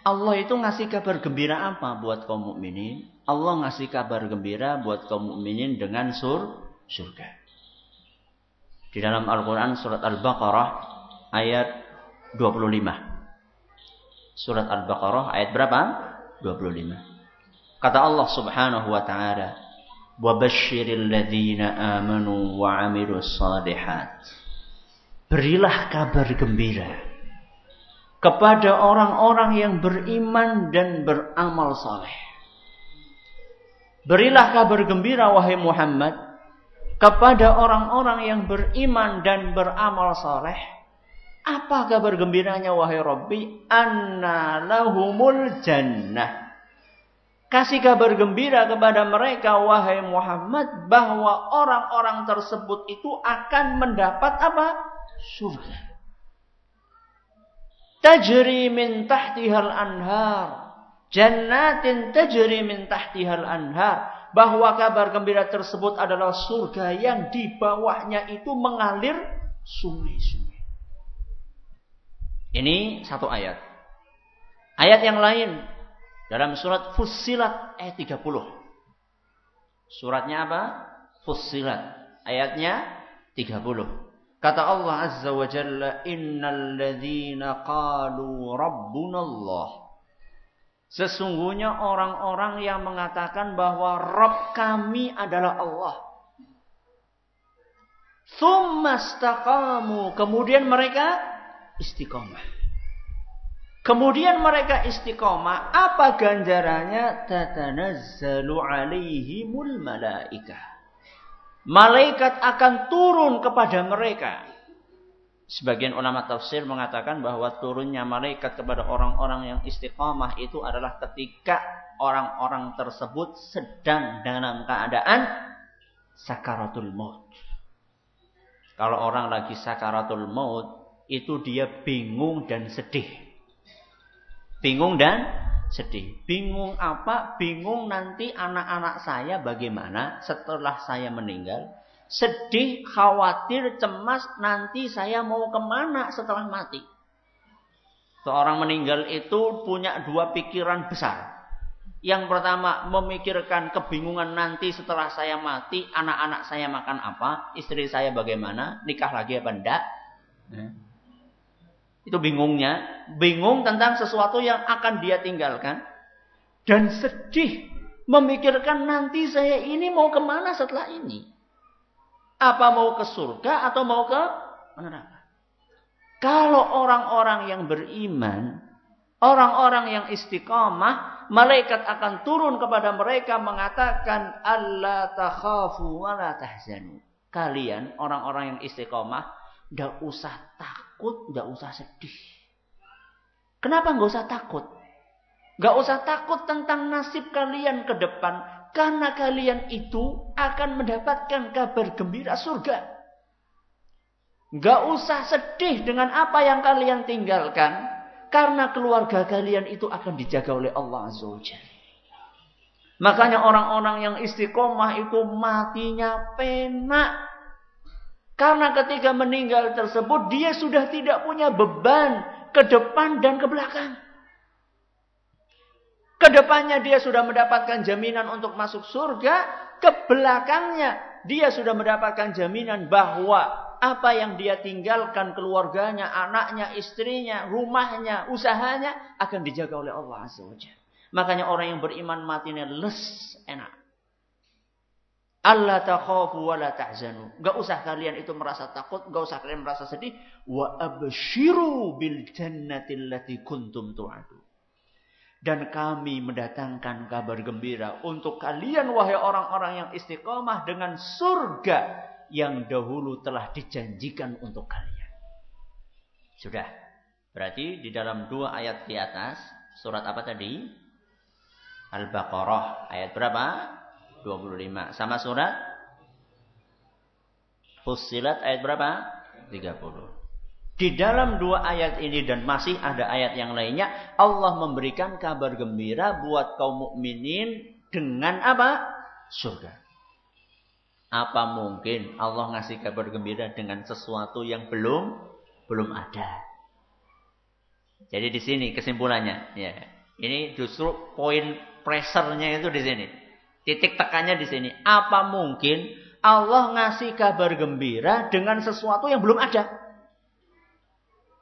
S1: Allah itu ngasih kabar gembira apa buat kaum mukminin? Allah ngasih kabar gembira buat kaum mukminin dengan sur surga. Di dalam Al-Qur'an surat Al-Baqarah ayat 25. Surat Al-Baqarah ayat berapa? 25. Kata Allah Subhanahu wa taala, "Wa basyiril ladzina amanu wa 'amilus shalihat." Berilah kabar gembira kepada orang-orang yang beriman dan beramal saleh. Berilah kabar gembira wahai Muhammad kepada orang-orang yang beriman dan beramal saleh. Apa kabar gembiranya wahai Rabbi? Anna lahumul jannah. Kasih kabar gembira kepada mereka wahai Muhammad bahwa orang-orang tersebut itu akan mendapat apa? Surga tajri min tahtihal anhar. Jannatin tajri min tahtihal anhar. Bahwa kabar gembira tersebut adalah surga yang di bawahnya itu mengalir sungai-sungai. Ini satu ayat. Ayat yang lain dalam surat Fussilat ayat 30. Suratnya apa? Fussilat. Ayatnya 30. Kata Allah Azza wa Jalla, "Innal ladzina qalu rabbuna Allah." Sesungguhnya orang-orang yang mengatakan bahwa Rabb kami adalah Allah. Tsumastaqamu, kemudian mereka istiqomah. Kemudian mereka istiqomah, apa ganjarannya? Tatanazzalu alaihimul malaikah malaikat akan turun kepada mereka. Sebagian ulama tafsir mengatakan bahwa turunnya malaikat kepada orang-orang yang istiqamah itu adalah ketika orang-orang tersebut sedang dalam keadaan sakaratul maut. Kalau orang lagi sakaratul maut, itu dia bingung dan sedih. Bingung dan sedih. Bingung apa? Bingung nanti anak-anak saya bagaimana setelah saya meninggal. Sedih, khawatir, cemas nanti saya mau ke mana setelah mati. Seorang meninggal itu punya dua pikiran besar. Yang pertama memikirkan kebingungan nanti setelah saya mati, anak-anak saya makan apa, istri saya bagaimana, nikah lagi apa enggak. Ya. Itu bingungnya. Bingung tentang sesuatu yang akan dia tinggalkan. Dan sedih. Memikirkan nanti saya ini mau ke mana setelah ini. Apa mau ke surga atau mau ke neraka. Kalau orang-orang yang beriman. Orang-orang yang istiqamah. Malaikat akan turun kepada mereka mengatakan. Allah takhafu wa la tahzanu. Kalian orang-orang yang istiqamah. Tidak usah takut takut, nggak usah sedih. Kenapa nggak usah takut? Nggak usah takut tentang nasib kalian ke depan. Karena kalian itu akan mendapatkan kabar gembira surga. Nggak usah sedih dengan apa yang kalian tinggalkan. Karena keluarga kalian itu akan dijaga oleh Allah Azza Makanya orang-orang yang istiqomah itu matinya penak. Karena ketika meninggal tersebut dia sudah tidak punya beban ke depan dan ke belakang. Ke depannya dia sudah mendapatkan jaminan untuk masuk surga. Ke belakangnya dia sudah mendapatkan jaminan bahwa apa yang dia tinggalkan keluarganya, anaknya, istrinya, rumahnya, usahanya akan dijaga oleh Allah Azza Makanya orang yang beriman matinya les enak. Allah takhafu wa la tahzanu. Gak usah kalian itu merasa takut, gak usah kalian merasa sedih. Wa abshiru bil jannati allati kuntum tu'adu. Dan kami mendatangkan kabar gembira untuk kalian wahai orang-orang yang istiqomah dengan surga yang dahulu telah dijanjikan untuk kalian. Sudah. Berarti di dalam dua ayat di atas, surat apa tadi? Al-Baqarah ayat berapa? 25. Sama surat Fussilat ayat berapa? 30. Di dalam dua ayat ini dan masih ada ayat yang lainnya, Allah memberikan kabar gembira buat kaum mukminin dengan apa? Surga. Apa mungkin Allah ngasih kabar gembira dengan sesuatu yang belum belum ada? Jadi di sini kesimpulannya, ya. Ini justru poin pressure-nya itu di sini. Titik tekannya di sini. Apa mungkin Allah ngasih kabar gembira dengan sesuatu yang belum ada?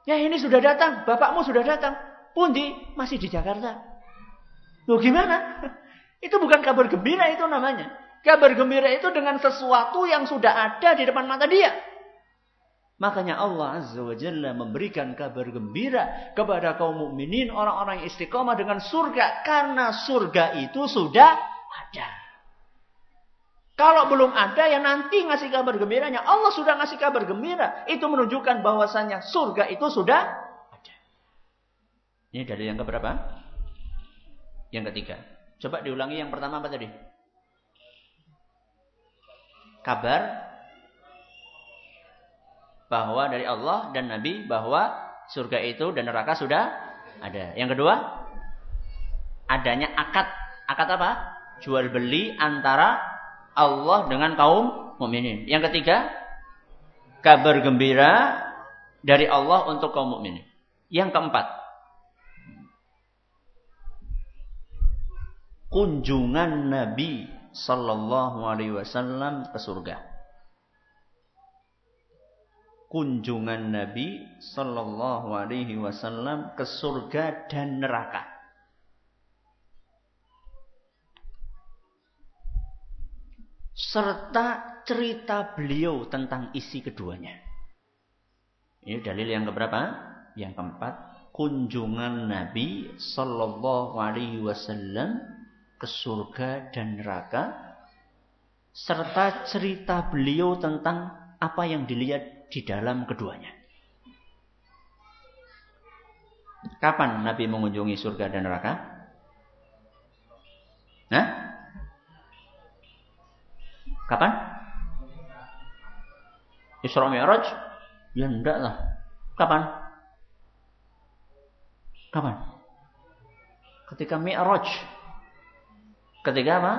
S1: Ya ini sudah datang, bapakmu sudah datang. Pundi masih di Jakarta. Loh gimana? Itu bukan kabar gembira itu namanya. Kabar gembira itu dengan sesuatu yang sudah ada di depan mata dia. Makanya Allah Azza wa Jalla memberikan kabar gembira kepada kaum mukminin orang-orang yang istiqomah dengan surga karena surga itu sudah ada. Kalau belum ada yang nanti ngasih kabar gembiranya. Allah sudah ngasih kabar gembira. Itu menunjukkan bahwasannya surga itu sudah ada. Ini dari yang keberapa? Yang ketiga. Coba diulangi yang pertama apa tadi? Kabar bahwa dari Allah dan Nabi bahwa surga itu dan neraka sudah ada. Yang kedua, adanya akad. Akad apa? Jual beli antara Allah dengan kaum mukminin. Yang ketiga, kabar gembira dari Allah untuk kaum mukminin. Yang keempat, kunjungan Nabi sallallahu alaihi wasallam ke surga. Kunjungan Nabi sallallahu alaihi wasallam ke surga dan neraka. Serta cerita beliau tentang isi keduanya. Ini dalil yang keberapa? Yang keempat, kunjungan Nabi Sallallahu Alaihi Wasallam ke surga dan neraka, serta cerita beliau tentang apa yang dilihat di dalam keduanya. Kapan Nabi mengunjungi surga dan neraka? Nah, Kapan? Isra Mi'raj? Ya enggak lah. Kapan? Kapan? Ketika Mi'raj. Ketika apa?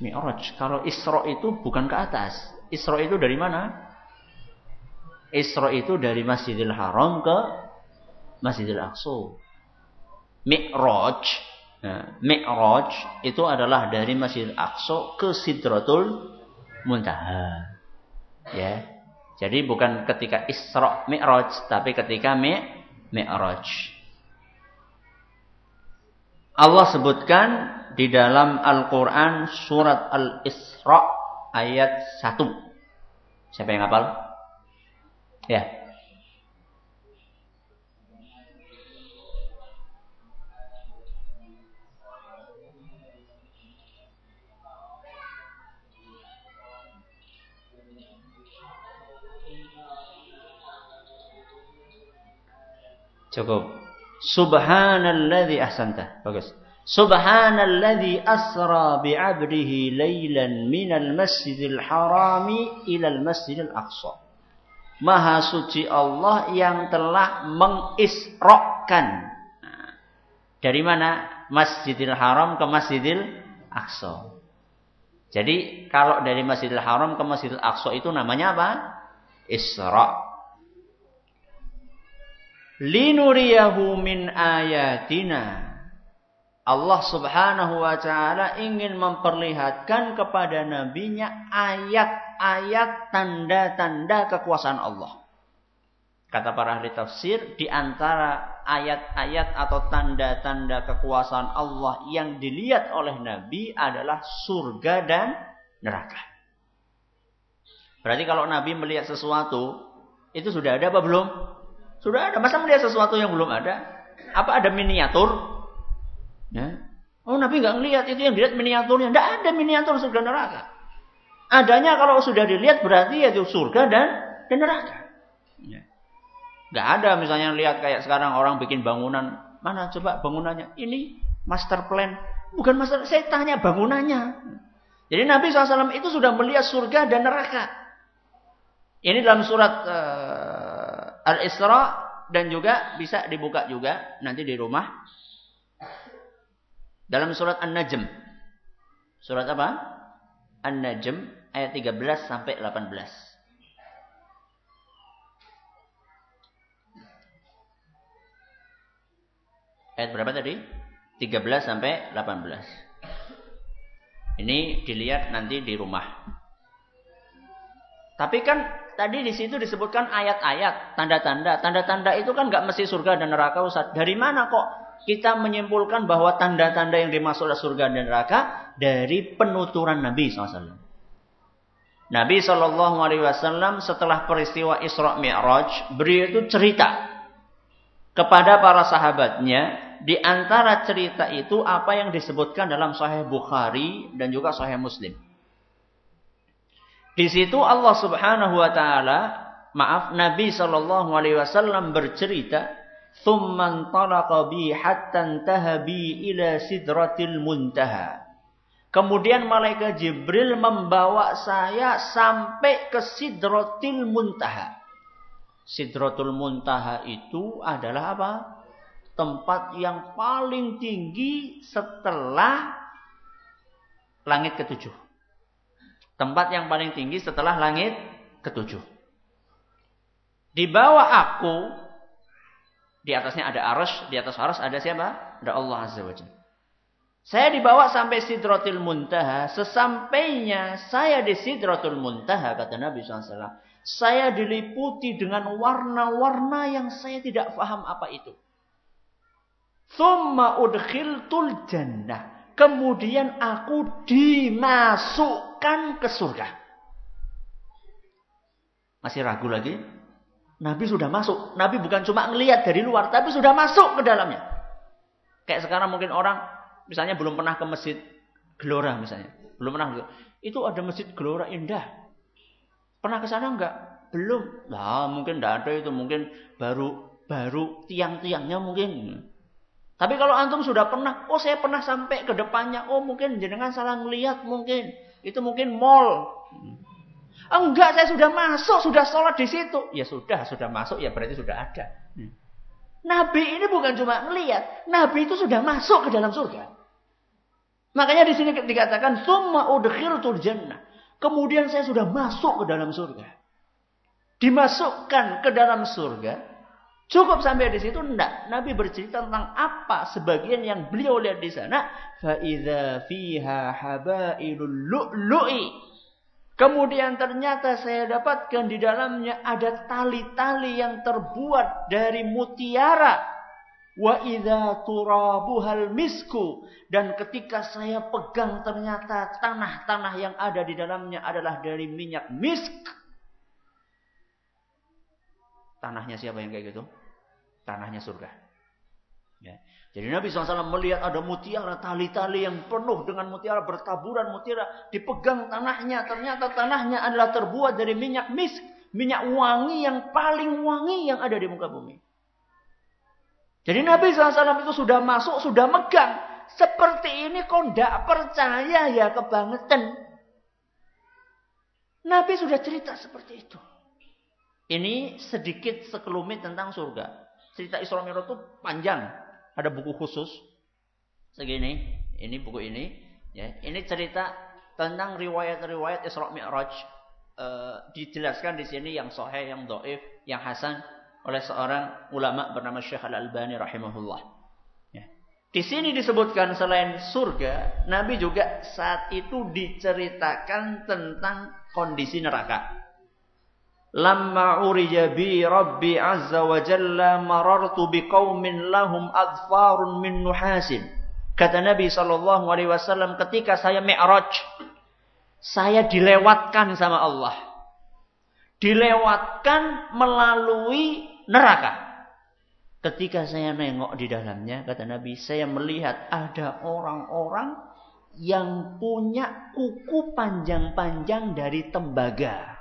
S1: Mi'raj. Kalau Isra itu bukan ke atas. Isra itu dari mana? Isra itu dari Masjidil Haram ke Masjidil Aqsa. Mi'raj. Nah, Mi'raj itu adalah dari Masjidil Aqsa ke Sidratul muntaha. Ya. Jadi bukan ketika Isra Mi'raj tapi ketika Mi Mi'raj. Allah sebutkan di dalam Al-Qur'an surat Al-Isra ayat 1. Siapa yang hafal? Ya. Cukup. Subhanalladzi ahsanta. Bagus. Subhanalladzi asra bi'abdihi laylan minal masjidil harami ilal masjidil aqsa. Maha suci Allah yang telah mengisrokan. Dari mana? Masjidil Haram ke Masjidil Aqsa. Jadi kalau dari Masjidil Haram ke Masjidil Aqsa itu namanya apa? Isra. Linuriyahu min ayatina. Allah Subhanahu wa taala ingin memperlihatkan kepada nabinya ayat-ayat tanda-tanda kekuasaan Allah. Kata para ahli tafsir, di antara ayat-ayat atau tanda-tanda kekuasaan Allah yang dilihat oleh Nabi adalah surga dan neraka. Berarti kalau Nabi melihat sesuatu, itu sudah ada apa belum? Sudah ada. Masa melihat sesuatu yang belum ada? Apa ada miniatur? Ya. Oh Nabi nggak ngelihat itu yang dilihat miniaturnya. Tidak ada miniatur surga neraka. Adanya kalau sudah dilihat berarti itu surga dan dan neraka. Ya. Gak ada misalnya lihat kayak sekarang orang bikin bangunan. Mana coba bangunannya? Ini master plan. Bukan master, saya tanya bangunannya. Jadi Nabi SAW itu sudah melihat surga dan neraka. Ini dalam surat uh, Al-Isra dan juga bisa dibuka juga nanti di rumah dalam surat An-Najm. Surat apa? An-Najm ayat 13 sampai 18. Ayat berapa tadi? 13 sampai 18. Ini dilihat nanti di rumah. Tapi kan tadi di situ disebutkan ayat-ayat, tanda-tanda. Tanda-tanda itu kan nggak mesti surga dan neraka Ustaz. Dari mana kok kita menyimpulkan bahwa tanda-tanda yang dimaksud surga dan neraka dari penuturan Nabi SAW. Nabi Shallallahu Alaihi Wasallam setelah peristiwa Isra Mi'raj, beliau itu cerita kepada para sahabatnya. Di antara cerita itu apa yang disebutkan dalam Sahih Bukhari dan juga Sahih Muslim. Di situ Allah Subhanahu Wa Taala, maaf Nabi Shallallahu Alaihi Wasallam bercerita Thumman talaqa bi hatta bi ila sidratil muntaha. Kemudian malaikat Jibril membawa saya sampai ke Sidratil Muntaha. Sidratul Muntaha itu adalah apa? Tempat yang paling tinggi setelah langit ketujuh. Tempat yang paling tinggi setelah langit ketujuh. Di bawah aku di atasnya ada arus, di atas arus ada siapa? Ada Allah Azza wa Jalla. Saya dibawa sampai Sidratul Muntaha. Sesampainya saya di Sidratul Muntaha, kata Nabi SAW. Saya diliputi dengan warna-warna yang saya tidak paham apa itu. Thumma udkhiltul jannah. Kemudian aku dimasukkan ke surga. Masih ragu lagi? Nabi sudah masuk. Nabi bukan cuma ngelihat dari luar, tapi sudah masuk ke dalamnya. Kayak sekarang mungkin orang misalnya belum pernah ke masjid Gelora misalnya. Belum pernah. Itu ada masjid Gelora indah. Pernah ke sana enggak? Belum. Lah, mungkin enggak ada itu, mungkin baru baru tiang-tiangnya mungkin. Tapi kalau antum sudah pernah, oh saya pernah sampai ke depannya, oh mungkin jenengan salah ngelihat mungkin. Itu mungkin mall. Enggak, saya sudah masuk, sudah sholat di situ. Ya sudah, sudah masuk, ya berarti sudah ada. Nabi ini bukan cuma melihat, Nabi itu sudah masuk ke dalam surga. Makanya di sini dikatakan summa udkhiltul jannah. Kemudian saya sudah masuk ke dalam surga. Dimasukkan ke dalam surga. Cukup sampai di situ enggak. Nabi bercerita tentang apa sebagian yang beliau lihat di sana. Fa idza fiha habailul lu'lu'i Kemudian ternyata saya dapatkan di dalamnya ada tali-tali yang terbuat dari mutiara. Wa idza turabuhal misku dan ketika saya pegang ternyata tanah-tanah yang ada di dalamnya adalah dari minyak misk. Tanahnya siapa yang kayak gitu? Tanahnya surga. Ya. Jadi Nabi SAW melihat ada mutiara, tali-tali yang penuh dengan mutiara, bertaburan mutiara, dipegang tanahnya. Ternyata tanahnya adalah terbuat dari minyak misk, minyak wangi yang paling wangi yang ada di muka bumi. Jadi Nabi SAW itu sudah masuk, sudah megang. Seperti ini kok tidak percaya ya kebangetan. Nabi sudah cerita seperti itu. Ini sedikit sekelumit tentang surga. Cerita Isra Mi'raj itu panjang. Ada buku khusus. Segini. Ini buku ini. Ya, ini cerita tentang riwayat-riwayat Isra Mi'raj. E, dijelaskan di sini yang sahih, yang doif, yang hasan oleh seorang ulama bernama Syekh Al-Albani rahimahullah. Ya. Di sini disebutkan selain surga, Nabi juga saat itu diceritakan tentang kondisi neraka. Lamma urija bi Rabbi azza wa jalla marartu biqaumin lahum adfarun min nuhasin. Kata Nabi sallallahu alaihi wasallam ketika saya Mi'raj, saya dilewatkan sama Allah. Dilewatkan melalui neraka. Ketika saya nengok di dalamnya, kata Nabi, saya melihat ada orang-orang yang punya kuku panjang-panjang dari tembaga.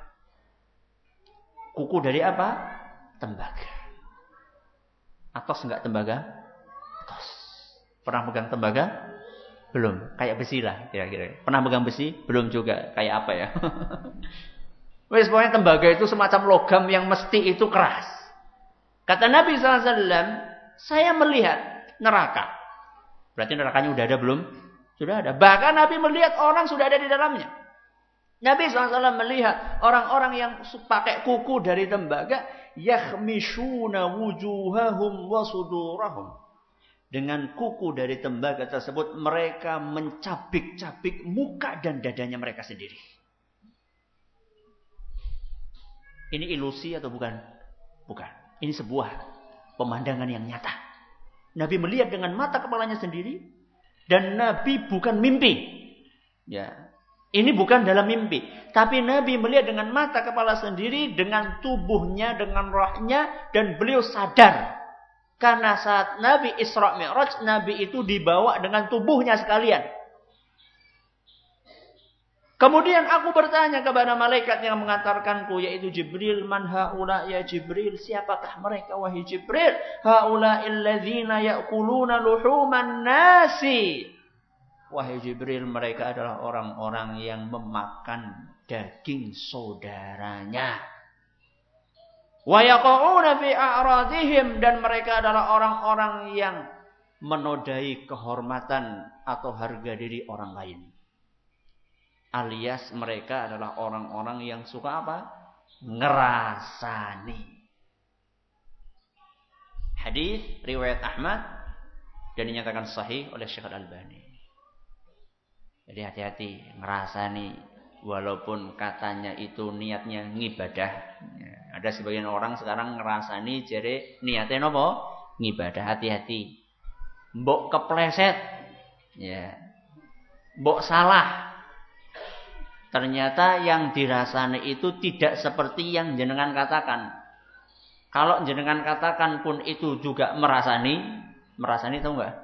S1: Kuku dari apa? Tembaga. Atos enggak tembaga? Atos. Pernah pegang tembaga? Belum. Kayak besi lah kira-kira. Pernah pegang besi? Belum juga. Kayak apa ya? Wes pokoknya tembaga itu semacam logam yang mesti itu keras. Kata Nabi SAW, saya melihat neraka. Berarti nerakanya udah ada belum? Sudah ada. Bahkan Nabi melihat orang sudah ada di dalamnya. Nabi SAW melihat orang-orang yang pakai kuku dari tembaga. Yakhmishuna wujuhahum wa sudurahum. Dengan kuku dari tembaga tersebut mereka mencabik-cabik muka dan dadanya mereka sendiri. Ini ilusi atau bukan? Bukan. Ini sebuah pemandangan yang nyata. Nabi melihat dengan mata kepalanya sendiri dan Nabi bukan mimpi. Ya. Ini bukan dalam mimpi, tapi Nabi melihat dengan mata kepala sendiri dengan tubuhnya, dengan rohnya dan beliau sadar. Karena saat Nabi Isra Mi'raj, Nabi itu dibawa dengan tubuhnya sekalian. Kemudian aku bertanya kepada malaikat yang mengantarkanku yaitu Jibril, "Man haula ya Jibril? Siapakah mereka wahai Jibril? Haula illadzina ya'kuluna luhuman nasi." Wahai Jibril, mereka adalah orang-orang yang memakan daging saudaranya. Fi a'radihim dan mereka adalah orang-orang yang menodai kehormatan atau harga diri orang lain alias mereka adalah orang-orang yang suka apa? Ngerasani. Hadis riwayat Ahmad dan dinyatakan sahih oleh Syekh Al-Albani. Jadi hati-hati ngerasani walaupun katanya itu niatnya ngibadah. Ya, ada sebagian orang sekarang ngerasani jadi niatnya nopo? Ngibadah. Hati-hati. Mbok kepleset. Ya. Mbok salah Ternyata yang dirasani itu tidak seperti yang jenengan katakan. Kalau jenengan katakan pun itu juga merasani, merasani tahu enggak?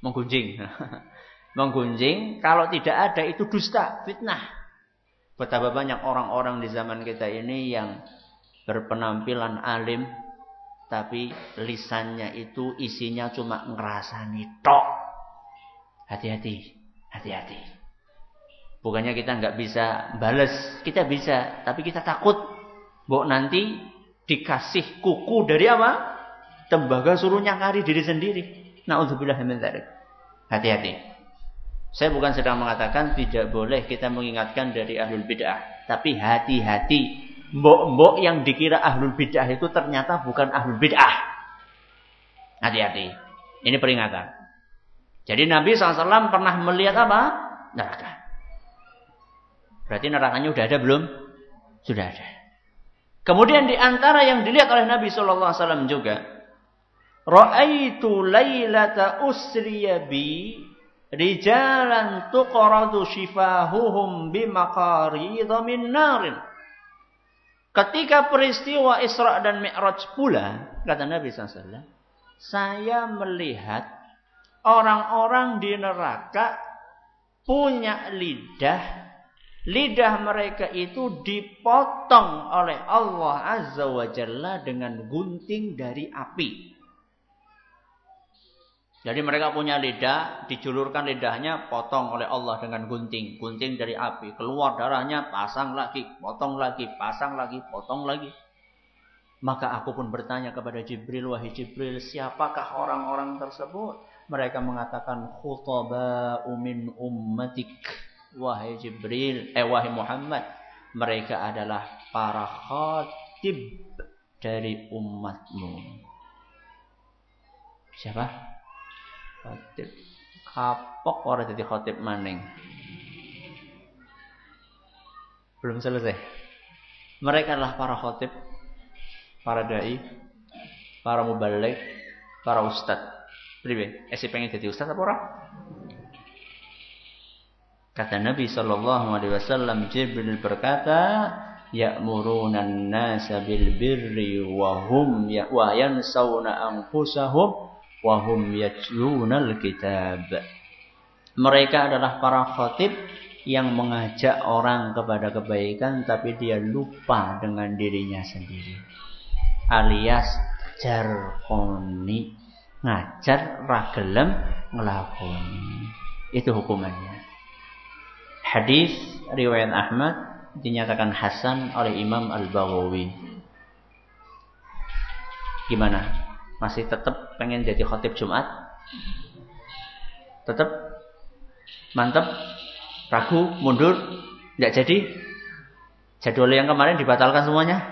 S1: Menggunjing. Menggunjing, kalau tidak ada itu dusta, fitnah. Betapa banyak orang-orang di zaman kita ini yang berpenampilan alim, tapi lisannya itu isinya cuma ngerasani tok. Hati-hati, hati-hati. Bukannya kita nggak bisa bales, kita bisa, tapi kita takut bahwa nanti dikasih kuku dari apa? Tembaga suruh nyangkari diri sendiri. Min dzalik. Hati-hati. Saya bukan sedang mengatakan tidak boleh kita mengingatkan dari ahlul bid'ah, tapi hati-hati. Mbok-mbok yang dikira ahlul bid'ah itu ternyata bukan ahlul bid'ah. Hati-hati. Ini peringatan. Jadi Nabi SAW pernah melihat apa? Neraka. Berarti nerakanya sudah ada belum? Sudah ada. Kemudian di antara yang dilihat oleh Nabi wasallam juga, Ra'aitu lailata usriya bi rijalan tuqradu shifahuhum bimaqaridha min narin. Ketika peristiwa Isra dan Mi'raj pula, kata Nabi SAW, saya melihat orang-orang di neraka punya lidah Lidah mereka itu dipotong oleh Allah Azza wa Jalla dengan gunting dari api. Jadi mereka punya lidah, dijulurkan lidahnya, potong oleh Allah dengan gunting. Gunting dari api. Keluar darahnya, pasang lagi, potong lagi, pasang lagi, potong lagi. Maka aku pun bertanya kepada Jibril, wahai Jibril, siapakah orang-orang tersebut? Mereka mengatakan, khutaba umin ummatik. Wahai Jibril, eh wahai Muhammad. Mereka adalah para khatib dari umatmu. Siapa? Khatib. Kapok orang jadi khatib maning. Belum selesai. Mereka adalah para khatib, para dai, para mubalik, para ustad. Pribe, esi pengen jadi ustad apa orang? Kata Nabi Shallallahu Alaihi Wasallam, Jibril berkata, ya'muruna an-nasa bil birri wa hum ya wa yansawna anfusahum wahum yatlunal kitab. Mereka adalah para khatib yang mengajak orang kepada kebaikan tapi dia lupa dengan dirinya sendiri. Alias jarkoni ngajar ragelem ngelakoni. Itu hukumannya. Hadis riwayat Ahmad dinyatakan hasan oleh Imam Al-Baghawi. Gimana? Masih tetap pengen jadi khotib Jumat? Tetap mantap, ragu, mundur, nggak jadi. Jadwal yang kemarin dibatalkan semuanya?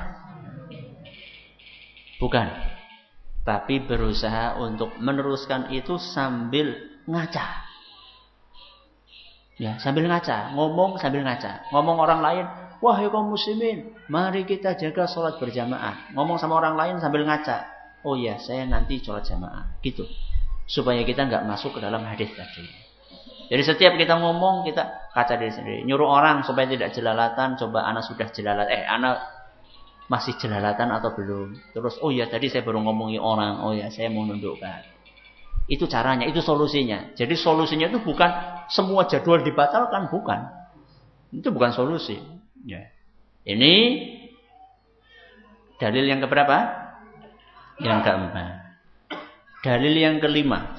S1: Bukan. Tapi berusaha untuk meneruskan itu sambil ngaca. Ya, sambil ngaca, ngomong sambil ngaca. Ngomong orang lain, wahai kaum muslimin, mari kita jaga sholat berjamaah. Ngomong sama orang lain sambil ngaca oh ya saya nanti sholat jamaah. Gitu. Supaya kita nggak masuk ke dalam hadis tadi. Jadi setiap kita ngomong kita kaca diri sendiri. Nyuruh orang supaya tidak jelalatan coba anak sudah jelalat. Eh anak masih jelalatan atau belum? Terus oh ya tadi saya baru ngomongi orang. Oh ya saya mau nundukkan. Itu caranya itu solusinya. Jadi solusinya itu bukan semua jadwal dibatalkan bukan. Itu bukan solusi. Ya. Ini dalil yang keberapa yang keempat. Dalil yang kelima.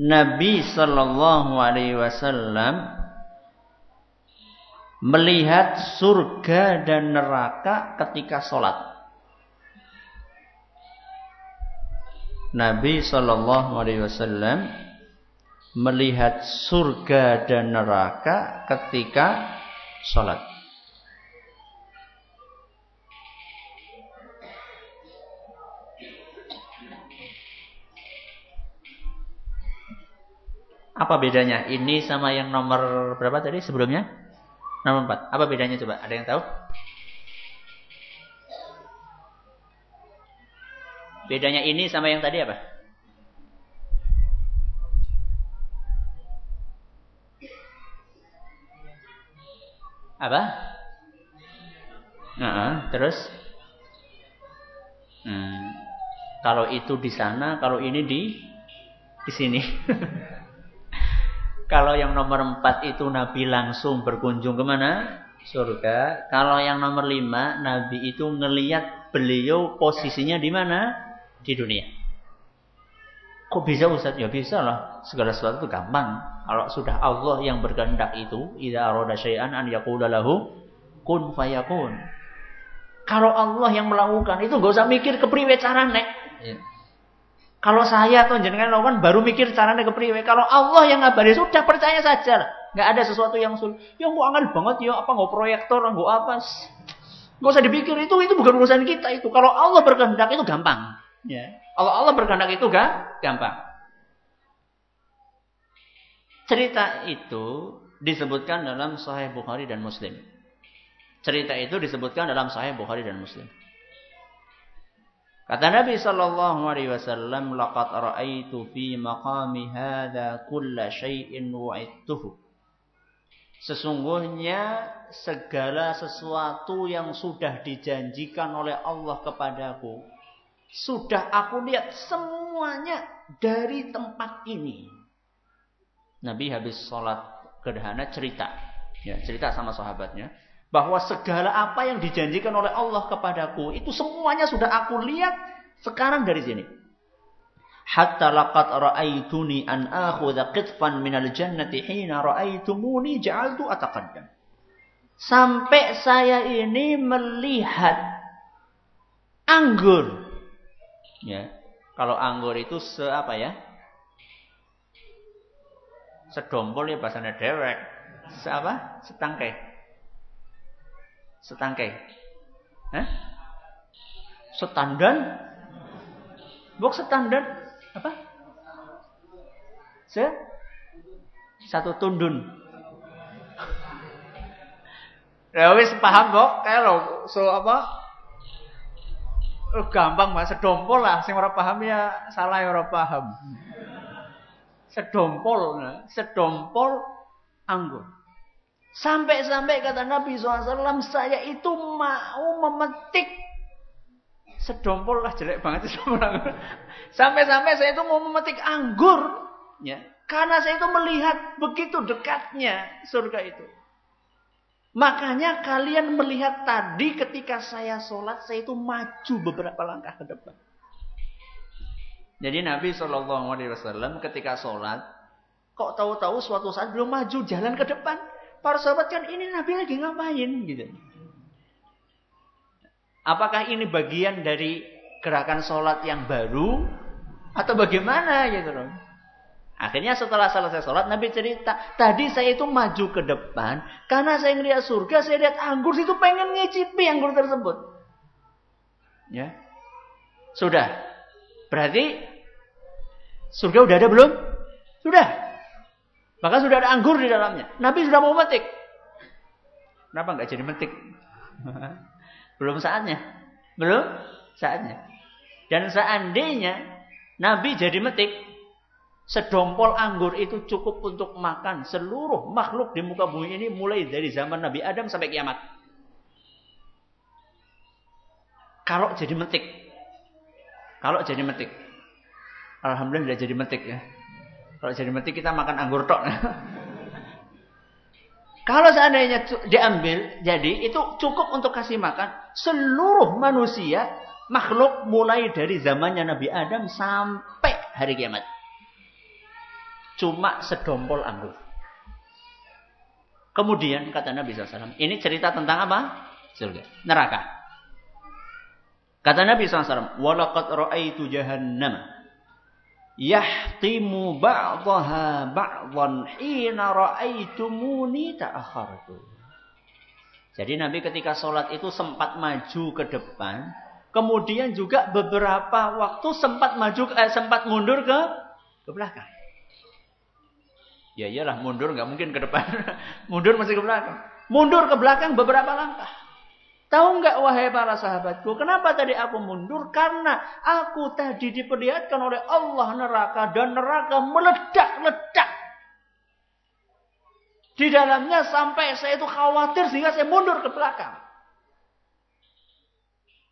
S1: Nabi Shallallahu Alaihi Wasallam melihat surga dan neraka ketika sholat. Nabi Shallallahu Alaihi Wasallam melihat surga dan neraka ketika sholat. Apa bedanya ini sama yang nomor berapa tadi sebelumnya? Nomor 4. Apa bedanya coba? Ada yang tahu? Bedanya ini sama yang tadi apa? Apa? Nah, terus? Hmm, kalau itu di sana, kalau ini di di sini. Kalau yang nomor empat itu Nabi langsung berkunjung ke mana? Surga. Kalau yang nomor lima, Nabi itu ngeliat beliau posisinya di mana? Di dunia. Kok bisa Ustaz? Ya bisa lah. Segala sesuatu itu gampang. Kalau sudah Allah yang berkehendak itu, idza arada syai'an an yaqula lahu kun fayakun. Kalau Allah yang melakukan itu gak usah mikir kepriwe carane. Ya. Kalau saya atau jenengan lawan baru mikir caranya kepriwe. Kalau Allah yang ngabari sudah percaya saja. Nggak ada sesuatu yang sulit. Ya nggak angel banget ya apa nggak proyektor nggak apa. Nggak usah dipikir itu itu bukan urusan kita itu. Kalau Allah berkehendak itu gampang. Ya. Kalau Allah berkehendak itu gak gampang. Cerita itu disebutkan dalam Sahih Bukhari dan Muslim. Cerita itu disebutkan dalam Sahih Bukhari dan Muslim. Kata Nabi sallallahu alaihi wasallam, "Laqad ra'aitu fi maqami hadza kulla syai'in wa'idtuhu." Sesungguhnya segala sesuatu yang sudah dijanjikan oleh Allah kepadaku sudah aku lihat semuanya dari tempat ini. Nabi habis sholat gerhana cerita, ya cerita sama sahabatnya. Bahwa segala apa yang dijanjikan oleh Allah kepadaku itu semuanya sudah aku lihat sekarang dari sini. Hatta laqad ra'aituni an akhudha qitfan minal jannati hina ra'aitumuni ja'altu ataqaddam. Sampai saya ini melihat anggur. Ya. Kalau anggur itu se apa ya? Sedompol ya bahasanya dewek. Se apa? Setangkai setangkai. Hah? Setandan? Bok setandan apa? Se satu tundun. Ya wis paham kok, lo so apa? Gampang mas, sedompol lah. Sing ora paham ya salah ya ora paham. Sedompol, nah. sedompol anggur. Sampai-sampai kata Nabi SAW, saya itu mau memetik sedompol lah jelek banget Sampai-sampai saya itu mau memetik anggur, ya, karena saya itu melihat begitu dekatnya surga itu. Makanya kalian melihat tadi ketika saya sholat, saya itu maju beberapa langkah ke depan. Jadi Nabi Wasallam ketika sholat, kok tahu-tahu suatu saat belum maju jalan ke depan. Para sahabat kan ini Nabi lagi ngapain gitu. Apakah ini bagian dari gerakan sholat yang baru atau bagaimana gitu loh? Akhirnya setelah selesai sholat Nabi cerita, tadi saya itu maju ke depan karena saya ngeliat surga, saya lihat anggur itu pengen ngicipi anggur tersebut. Ya, sudah. Berarti surga udah ada belum? Sudah. Maka sudah ada anggur di dalamnya. Nabi sudah mau metik. Kenapa nggak jadi metik? Belum saatnya. Belum saatnya. Dan seandainya Nabi jadi metik, sedompol anggur itu cukup untuk makan seluruh makhluk di muka bumi ini mulai dari zaman Nabi Adam sampai kiamat. Kalau jadi metik. Kalau jadi metik. Alhamdulillah jadi metik ya. Kalau jadi mati kita makan anggur tok. Kalau seandainya diambil, jadi itu cukup untuk kasih makan seluruh manusia, makhluk mulai dari zamannya Nabi Adam sampai hari kiamat. Cuma sedompol anggur. Kemudian kata Nabi SAW, ini cerita tentang apa? Surga, neraka. Kata Nabi SAW, Walakat ra'aitu jahannam yahtimu ba'daha ba'dhan hina ra'aitumuni ta'akhartu. Jadi Nabi ketika sholat itu sempat maju ke depan, kemudian juga beberapa waktu sempat maju eh, sempat mundur ke ke belakang. Ya iyalah mundur nggak mungkin ke depan, mundur masih ke belakang. Mundur ke belakang beberapa langkah. Tahu nggak wahai para sahabatku, kenapa tadi aku mundur? Karena aku tadi diperlihatkan oleh Allah neraka dan neraka meledak-ledak. Di dalamnya sampai saya itu khawatir sehingga saya mundur ke belakang.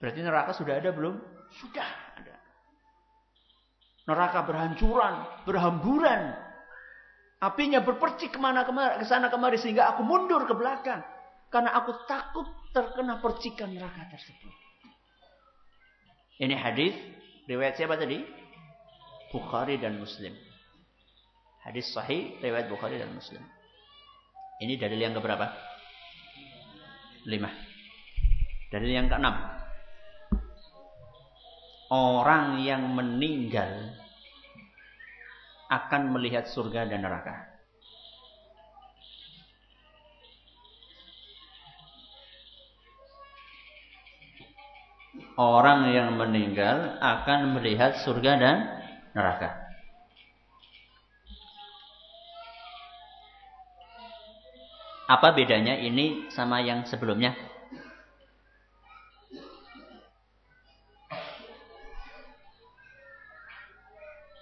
S1: Berarti neraka sudah ada belum? Sudah ada. Neraka berhancuran, berhamburan. Apinya berpercik ke mana ke mana, ke sana kemari sehingga aku mundur ke belakang. Karena aku takut terkena percikan neraka tersebut. Ini hadis riwayat siapa tadi? Bukhari dan Muslim. Hadis sahih riwayat Bukhari dan Muslim. Ini dalil yang keberapa? Lima. Dalil yang keenam. Orang yang meninggal akan melihat surga dan neraka. Orang yang meninggal akan melihat surga dan neraka. Apa bedanya ini sama yang sebelumnya?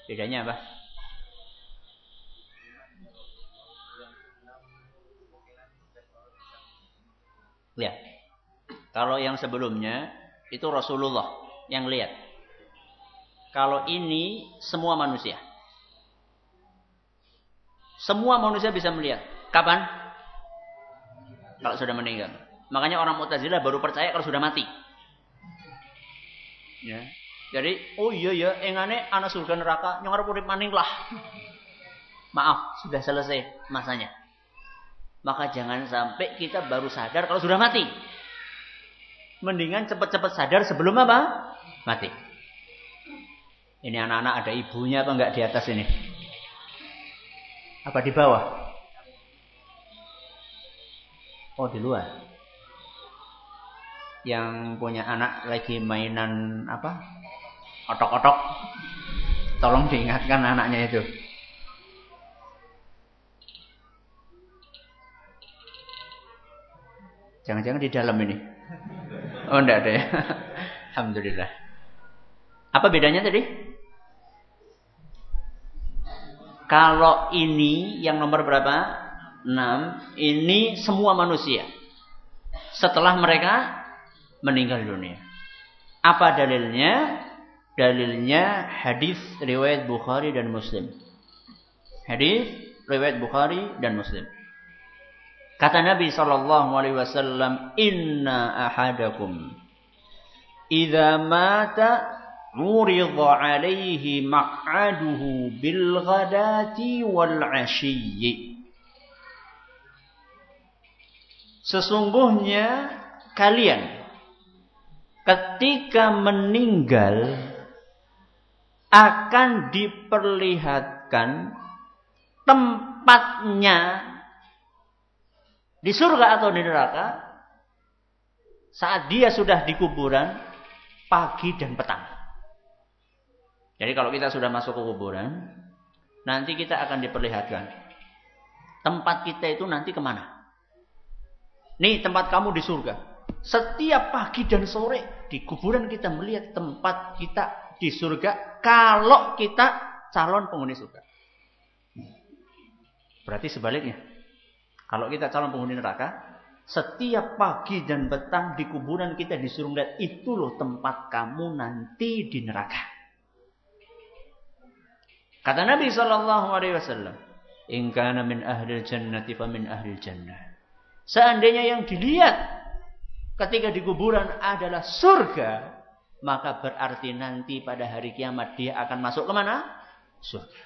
S1: Bedanya apa? Ya. Kalau yang sebelumnya itu Rasulullah yang lihat. Kalau ini semua manusia. Semua manusia bisa melihat. Kapan? Kalau sudah meninggal. Makanya orang Mu'tazilah baru percaya kalau sudah mati. Ya. Jadi, oh iya ya, engane anak surga neraka nyongar urip maning lah. Maaf, sudah selesai masanya. Maka jangan sampai kita baru sadar kalau sudah mati. Mendingan cepat-cepat sadar sebelum apa? Mati. Ini anak-anak ada ibunya apa enggak di atas ini? Apa di bawah? Oh, di luar. Yang punya anak lagi mainan apa? Otok-otok. Tolong diingatkan anaknya itu. Jangan-jangan di dalam ini. Oh, enggak ada ya. Alhamdulillah. Apa bedanya tadi? Kalau ini yang nomor berapa? 6. Ini semua manusia. Setelah mereka meninggal dunia. Apa dalilnya? Dalilnya hadis riwayat Bukhari dan Muslim. Hadis riwayat Bukhari dan Muslim. Kata Nabi sallallahu Alaihi Wasallam, Inna ahadakum idza mata uridha alaihi maq'aduhu bil ghadati wal ashiyyi. Sesungguhnya kalian ketika meninggal akan diperlihatkan tempatnya di surga atau di neraka saat dia sudah di kuburan pagi dan petang. Jadi kalau kita sudah masuk ke kuburan, nanti kita akan diperlihatkan. Tempat kita itu nanti ke mana? Nih tempat kamu di surga. Setiap pagi dan sore di kuburan kita melihat tempat kita di surga. Kalau kita calon penghuni surga. Berarti sebaliknya. Kalau kita calon penghuni neraka, setiap pagi dan petang di kuburan kita disuruh lihat itu loh tempat kamu nanti di neraka. Kata Nabi Shallallahu Alaihi Wasallam, "In kana min ahli jannati fa min ahli jannah." Seandainya yang dilihat ketika di kuburan adalah surga, maka berarti nanti pada hari kiamat dia akan masuk ke mana? Surga.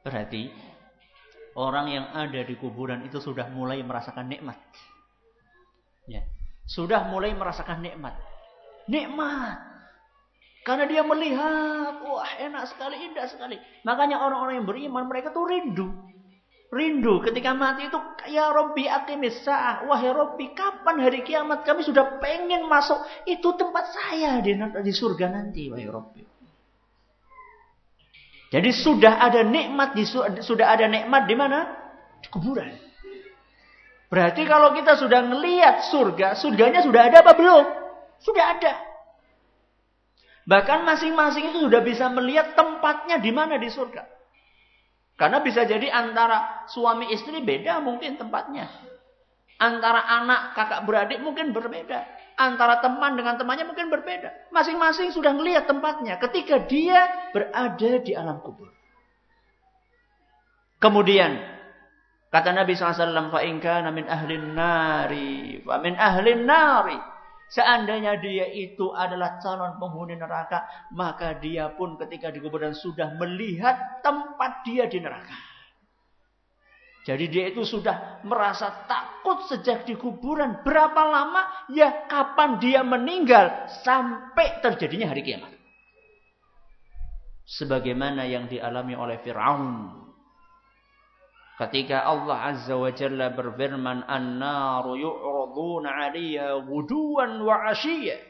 S1: Berarti orang yang ada di kuburan itu sudah mulai merasakan nikmat. Ya. Sudah mulai merasakan nikmat. Nikmat karena dia melihat, wah enak sekali, indah sekali. Makanya orang-orang yang beriman mereka tuh rindu. Rindu ketika mati itu, ya Robbi akimis sa'ah. Wahai Robbi, kapan hari kiamat kami sudah pengen masuk. Itu tempat saya di, di surga nanti, wahai Robbi. Jadi sudah ada nikmat di sudah ada nikmat di mana? Di kuburan. Berarti kalau kita sudah ngelihat surga, surganya sudah ada apa belum? Sudah ada. Bahkan masing-masing itu sudah bisa melihat tempatnya di mana di surga. Karena bisa jadi antara suami istri beda mungkin tempatnya. Antara anak kakak beradik mungkin berbeda. Antara teman dengan temannya mungkin berbeda. Masing-masing sudah melihat tempatnya ketika dia berada di alam kubur. Kemudian kata Nabi SAW, "Fa in kana min ahlin nari, fa min ahlin nari." Seandainya dia itu adalah calon penghuni neraka, maka dia pun ketika di kuburan sudah melihat tempat dia di neraka. Jadi dia itu sudah merasa takut sejak di kuburan. Berapa lama? Ya kapan dia meninggal sampai terjadinya hari kiamat. Sebagaimana yang dialami oleh Fir'aun Ketika Allah Azza wa Jalla berfirman, An-naru yu'raduna 'alaiha guduan wa 'ashiyya.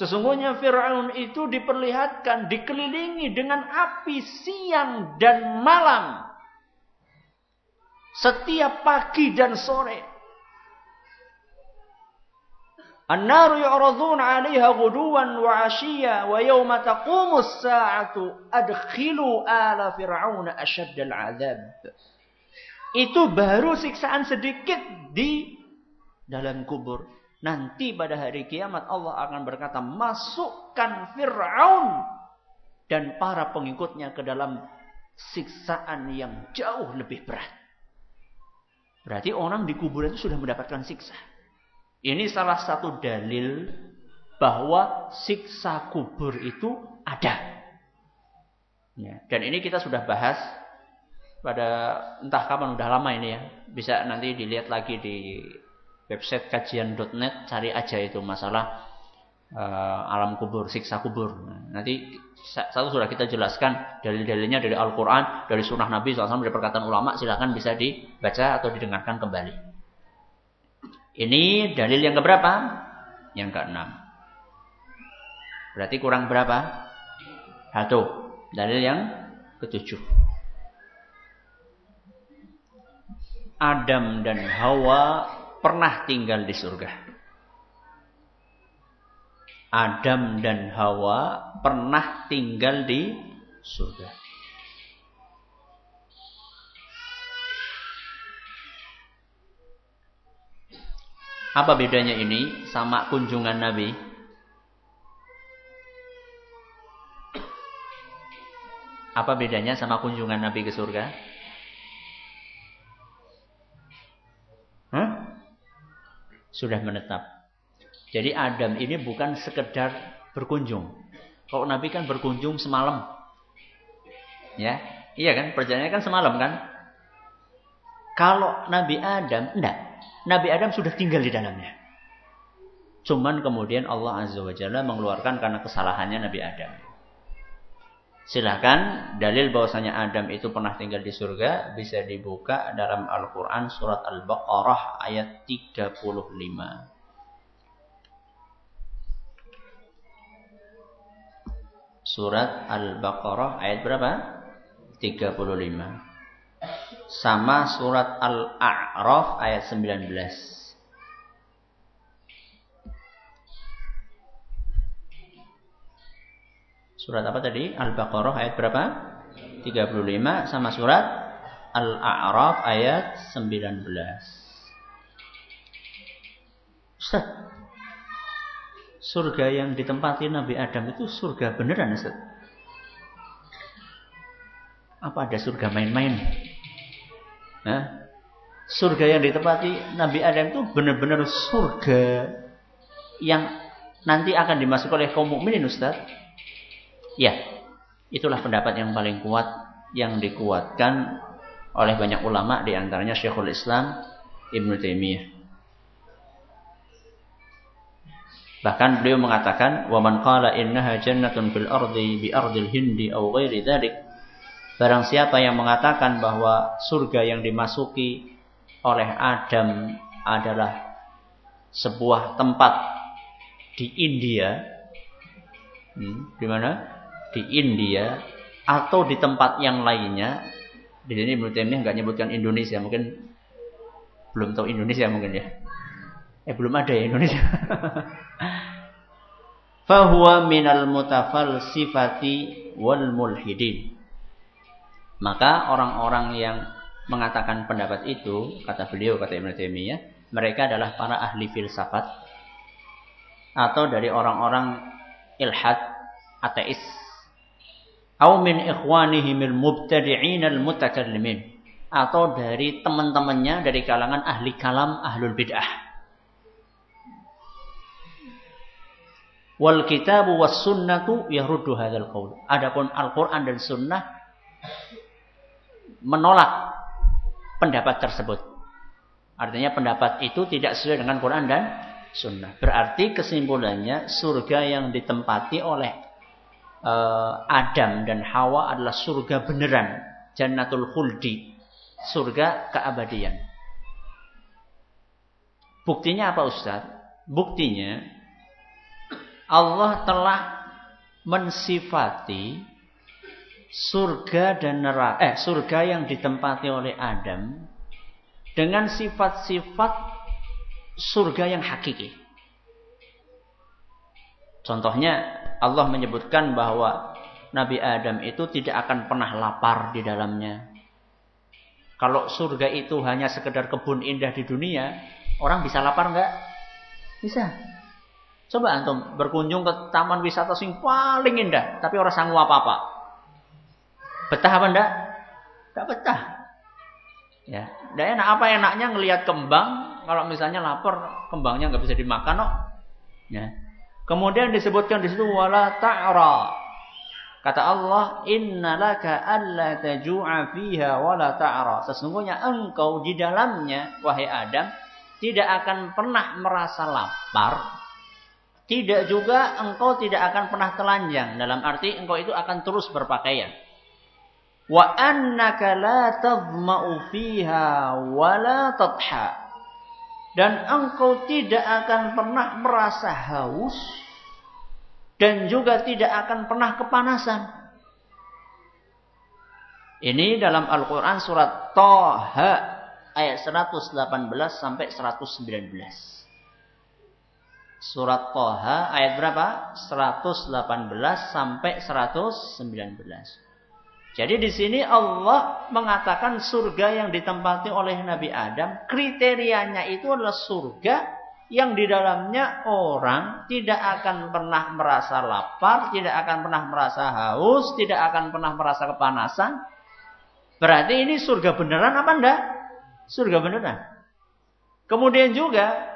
S1: Sesungguhnya Fir'aun itu diperlihatkan, dikelilingi dengan api siang dan malam. Setiap pagi dan sore. An-naru yu'raduna 'alaiha guduan wa 'ashiyya wa yawma taqumus sa'atu adkhilu ala fir'auna ashaddal 'adzab. Itu baru siksaan sedikit di dalam kubur. Nanti pada hari kiamat Allah akan berkata, masukkan Fir'aun dan para pengikutnya ke dalam siksaan yang jauh lebih berat. Berarti orang di kuburan itu sudah mendapatkan siksa. Ini salah satu dalil bahwa siksa kubur itu ada. Ya, dan ini kita sudah bahas pada entah kapan udah lama ini ya. Bisa nanti dilihat lagi di website kajian.net cari aja itu masalah uh, alam kubur, siksa kubur. nanti satu sudah kita jelaskan dalil-dalilnya dari Al-Quran, dari Sunnah Nabi SAW, dari perkataan ulama, silahkan bisa dibaca atau didengarkan kembali. Ini dalil yang keberapa? Yang keenam. Berarti kurang berapa? Satu. Dalil yang ketujuh. Adam dan Hawa pernah tinggal di surga. Adam dan Hawa pernah tinggal di surga. Apa bedanya ini sama kunjungan Nabi? Apa bedanya sama kunjungan Nabi ke surga? Hah? Sudah menetap. Jadi Adam ini bukan sekedar berkunjung. Kalau Nabi kan berkunjung semalam. Ya, iya kan? Perjalanannya kan semalam kan? Kalau Nabi Adam, enggak. Nabi Adam sudah tinggal di dalamnya. Cuman kemudian Allah Azza wa Jalla mengeluarkan karena kesalahannya Nabi Adam. Silahkan dalil bahwasanya Adam itu pernah tinggal di surga bisa dibuka dalam Al-Quran surat Al-Baqarah ayat 35. Surat Al-Baqarah ayat berapa? 35. Sama surat Al-A'raf ayat 19. Surat apa tadi? Al-Baqarah ayat berapa? 35 sama surat Al-A'raf ayat 19. Ustaz, surga yang ditempati Nabi Adam itu surga beneran Ustaz? Apa ada surga main-main? Nah, surga yang ditempati Nabi Adam itu benar-benar surga yang nanti akan dimasuki oleh kaum mukminin Ustaz. Ya, itulah pendapat yang paling kuat yang dikuatkan oleh banyak ulama di antaranya Syekhul Islam Ibnu Taimiyah. Bahkan beliau mengatakan, "Wa man qala innaha jannatun fil ardi bi ardil hindi aw ghairi dzalik." Barang siapa yang mengatakan bahwa surga yang dimasuki oleh Adam adalah sebuah tempat di India, hmm, di mana? di India atau di tempat yang lainnya di sini Ibnu Taimiyah nggak nyebutkan Indonesia mungkin belum tahu Indonesia mungkin ya eh belum ada ya Indonesia fahuwa minal mutafal sifati wal mulhidin maka orang-orang yang mengatakan pendapat itu kata beliau kata Ibnu Taimiyah mereka adalah para ahli filsafat atau dari orang-orang ilhad ateis Au min ikhwanihimil mubtadi'in al-mutakallimin. Atau dari teman-temannya dari kalangan ahli kalam ahlul bid'ah. Wal kitabu was sunnatu yahrudu hadzal qaul. Adapun Al-Qur'an dan sunnah menolak pendapat tersebut. Artinya pendapat itu tidak sesuai dengan Quran dan sunnah. Berarti kesimpulannya surga yang ditempati oleh uh, Adam dan Hawa adalah surga beneran, Jannatul Khuldi, surga keabadian. Buktinya apa Ustaz? Buktinya Allah telah mensifati surga dan neraka eh surga yang ditempati oleh Adam dengan sifat-sifat surga yang hakiki. Contohnya Allah menyebutkan bahwa Nabi Adam itu tidak akan pernah lapar di dalamnya. Kalau surga itu hanya sekedar kebun indah di dunia, orang bisa lapar enggak? Bisa. Coba antum berkunjung ke taman wisata sing paling indah, tapi orang sanggup apa-apa. Betah apa enggak? Enggak betah. Ya, dan enak apa enaknya ngelihat kembang kalau misalnya lapar kembangnya nggak bisa dimakan kok. Ya. Kemudian disebutkan di situ wala ta'ra. Kata Allah, "Innalaka alla taju'a fiha wala ta'ra." Sesungguhnya engkau di dalamnya wahai Adam tidak akan pernah merasa lapar tidak juga engkau tidak akan pernah telanjang. Dalam arti engkau itu akan terus berpakaian. Wa annaka la tadma'u fiha wa la tadha. Dan engkau tidak akan pernah merasa haus dan juga tidak akan pernah kepanasan. Ini dalam Al-Quran surat Toha ayat 118 sampai 119. Surat Toha ayat berapa? 118 sampai 119. Jadi di sini Allah mengatakan surga yang ditempati oleh Nabi Adam, kriterianya itu adalah surga yang di dalamnya orang tidak akan pernah merasa lapar, tidak akan pernah merasa haus, tidak akan pernah merasa kepanasan. Berarti ini surga beneran apa enggak? Surga beneran. Kemudian juga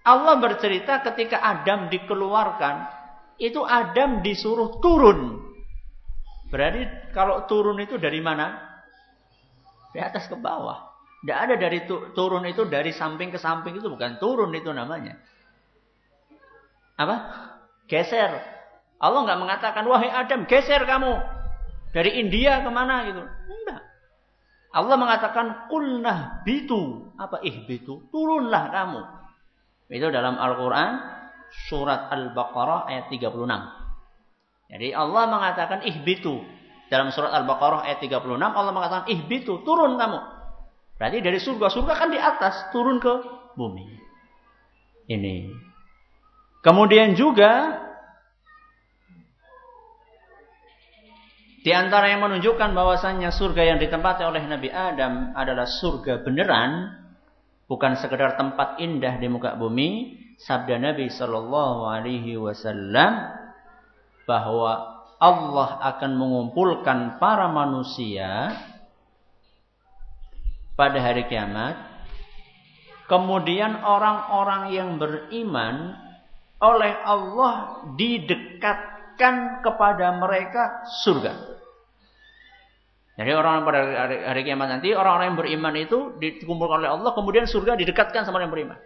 S1: Allah bercerita ketika Adam dikeluarkan, itu Adam disuruh turun. Berarti kalau turun itu dari mana? Di atas ke bawah. Tidak ada dari turun itu dari samping ke samping itu bukan turun itu namanya. Apa? Geser. Allah nggak mengatakan wahai Adam geser kamu dari India ke mana gitu. Enggak. Allah mengatakan kulnah bitu apa ih bitu turunlah kamu itu dalam Al-Quran surat Al-Baqarah ayat 36. Jadi Allah mengatakan ihbitu. Dalam surat Al-Baqarah ayat 36 Allah mengatakan ihbitu, turun kamu. Berarti dari surga, surga kan di atas, turun ke bumi. Ini. Kemudian juga di antara yang menunjukkan bahwasannya surga yang ditempati oleh Nabi Adam adalah surga beneran bukan sekedar tempat indah di muka bumi. Sabda Nabi Shallallahu Alaihi Wasallam bahwa Allah akan mengumpulkan para manusia pada hari kiamat. Kemudian orang-orang yang beriman oleh Allah didekatkan kepada mereka surga. Jadi orang pada hari, hari kiamat nanti orang-orang yang beriman itu dikumpulkan oleh Allah kemudian surga didekatkan sama orang yang beriman.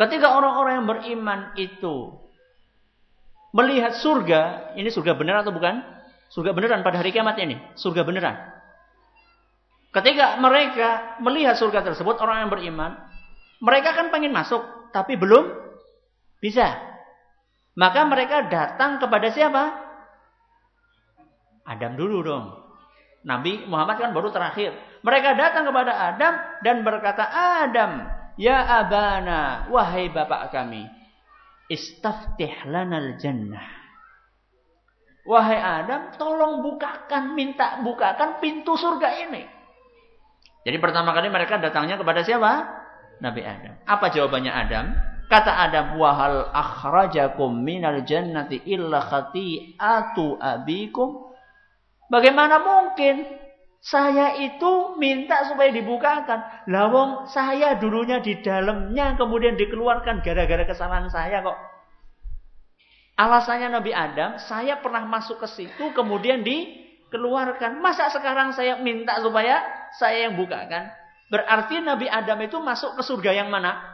S1: Ketika orang-orang yang beriman itu melihat surga, ini surga benar atau bukan? Surga beneran pada hari kiamat ini, surga beneran. Ketika mereka melihat surga tersebut orang yang beriman, mereka kan pengen masuk tapi belum bisa. Maka mereka datang kepada siapa? Adam dulu dong. Nabi Muhammad kan baru terakhir. Mereka datang kepada Adam dan berkata, Adam, ya abana, wahai bapak kami, istaftih lanal jannah. Wahai Adam, tolong bukakan, minta bukakan pintu surga ini. Jadi pertama kali mereka datangnya kepada siapa? Nabi Adam. Apa jawabannya Adam? Kata Adam, wahal akhrajakum minal jannati illa khati'atu abikum Bagaimana mungkin saya itu minta supaya dibukakan. Lawong saya dulunya di dalamnya kemudian dikeluarkan gara-gara kesalahan saya kok. Alasannya Nabi Adam, saya pernah masuk ke situ kemudian dikeluarkan. Masa sekarang saya minta supaya saya yang bukakan? Berarti Nabi Adam itu masuk ke surga yang mana?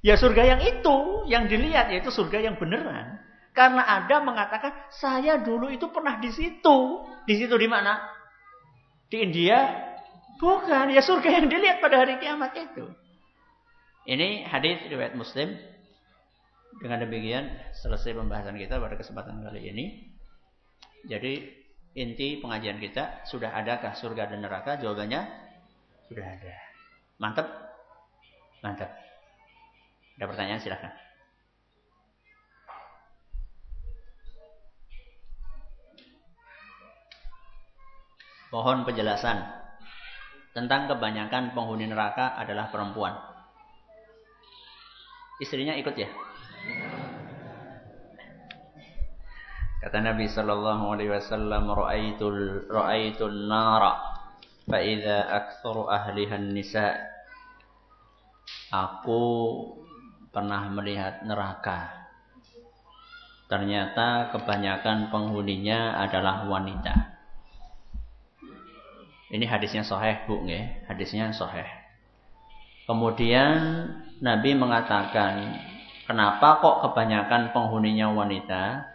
S1: Ya surga yang itu, yang dilihat yaitu surga yang beneran. Karena Adam mengatakan, saya dulu itu pernah di situ. Di situ di mana? Di India? Bukan, ya surga yang dilihat pada hari kiamat itu. Ini hadis riwayat Muslim. Dengan demikian selesai pembahasan kita pada kesempatan kali ini. Jadi inti pengajian kita sudah adakah surga dan neraka? Jawabannya sudah ada. Mantap? Mantap. Ada pertanyaan silahkan. Pohon penjelasan tentang kebanyakan penghuni neraka adalah perempuan. Istrinya ikut ya? Kata Nabi sallallahu alaihi wasallam, "Ra'aitul nara fa idza aktsaru ahliha nisa Aku pernah melihat neraka. Ternyata kebanyakan penghuninya adalah wanita. Ini hadisnya sahih, Bu, nggih. Hadisnya sahih. Kemudian Nabi mengatakan, "Kenapa kok kebanyakan penghuninya wanita?"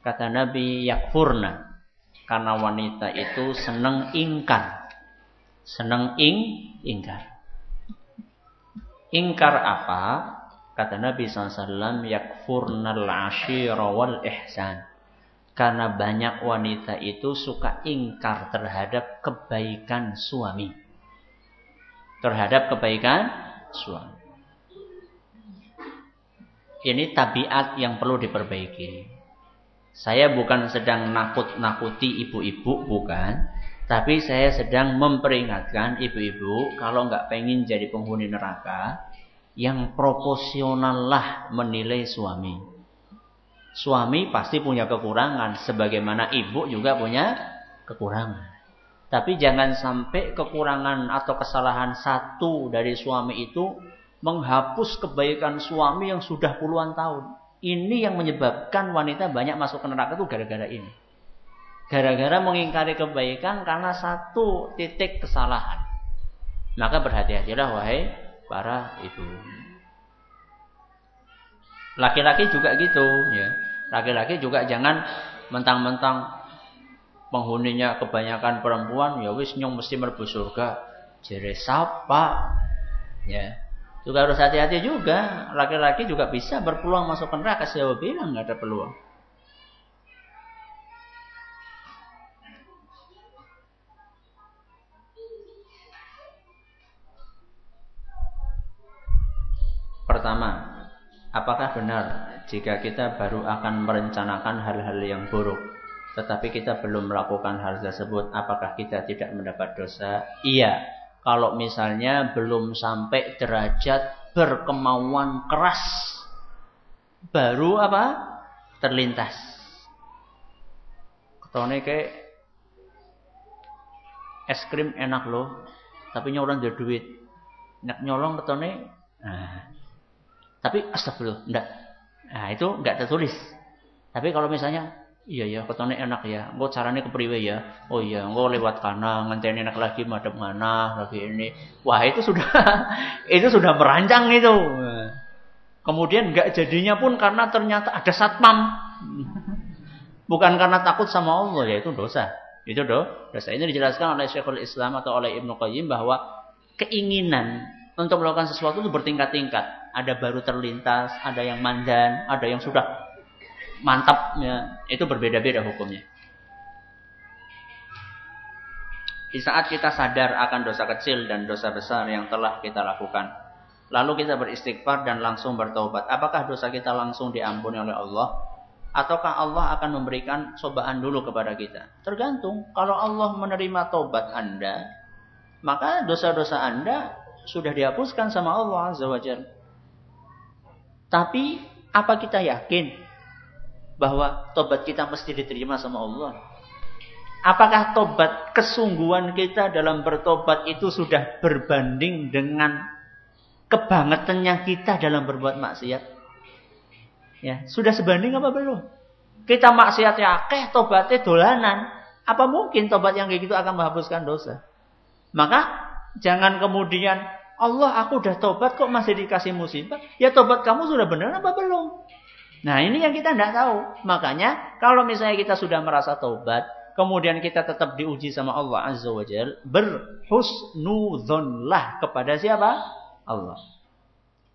S1: Kata Nabi, "Yakfurna." Karena wanita itu senang ingkar. Senang ing ingkar. Ingkar apa? Kata Nabi SAW, yakfurnal ashira wal ihsan. Karena banyak wanita itu suka ingkar terhadap kebaikan suami. Terhadap kebaikan suami. Ini tabiat yang perlu diperbaiki. Saya bukan sedang nakut-nakuti ibu-ibu, bukan. Tapi saya sedang memperingatkan ibu-ibu kalau nggak pengen jadi penghuni neraka, yang proporsional lah menilai suami. Suami pasti punya kekurangan, sebagaimana ibu juga punya kekurangan. Tapi jangan sampai kekurangan atau kesalahan satu dari suami itu menghapus kebaikan suami yang sudah puluhan tahun. Ini yang menyebabkan wanita banyak masuk ke neraka itu gara-gara ini. Gara-gara mengingkari kebaikan karena satu titik kesalahan. Maka berhati-hatilah wahai para ibu. Laki-laki juga gitu, ya. Laki-laki juga jangan mentang-mentang penghuninya kebanyakan perempuan, ya wis nyong mesti mlebu surga. Jere sapa? Ya. Juga harus hati-hati juga. Laki-laki juga bisa berpeluang masuk neraka. Saya bilang nggak ada peluang. Pertama, apakah benar jika kita baru akan merencanakan hal-hal yang buruk, tetapi kita belum melakukan hal tersebut, apakah kita tidak mendapat dosa? Iya, kalau misalnya belum sampai derajat berkemauan keras, baru apa? Terlintas. Ketone kayak es krim enak loh, tapi nyolong jadi duit. Nak nyolong ketone, nah, tapi astagfirullah, enggak. Nah, itu enggak tertulis. Tapi kalau misalnya iya ya ketone enak ya, engko carane kepriwe ya? Oh iya, engko lewat kanan, ngenteni enak lagi madep mana lagi ini. Wah, itu sudah itu sudah merancang itu. Kemudian enggak jadinya pun karena ternyata ada satpam. Bukan karena takut sama Allah, ya itu dosa. Itu do, dosa. Ini dijelaskan oleh Syekhul Islam atau oleh Ibnu Qayyim bahwa keinginan untuk melakukan sesuatu itu bertingkat-tingkat ada baru terlintas, ada yang mandan, ada yang sudah mantap, ya, itu berbeda-beda hukumnya. Di saat kita sadar akan dosa kecil dan dosa besar yang telah kita lakukan, lalu kita beristighfar dan langsung bertobat, apakah dosa kita langsung diampuni oleh Allah? Ataukah Allah akan memberikan cobaan dulu kepada kita? Tergantung. Kalau Allah menerima tobat Anda, maka dosa-dosa Anda sudah dihapuskan sama Allah Azza wa Jalla. Tapi apa kita yakin bahwa tobat kita mesti diterima sama Allah? Apakah tobat kesungguhan kita dalam bertobat itu sudah berbanding dengan kebangetannya kita dalam berbuat maksiat? Ya, sudah sebanding apa belum? Kita maksiat ya akeh, tobatnya dolanan. Apa mungkin tobat yang kayak gitu akan menghapuskan dosa? Maka jangan kemudian Allah aku udah tobat kok masih dikasih musibah. Ya tobat kamu sudah benar apa belum? Nah ini yang kita tidak tahu. Makanya kalau misalnya kita sudah merasa tobat. Kemudian kita tetap diuji sama Allah Azza wa Jal. Berhusnudhonlah kepada siapa? Allah.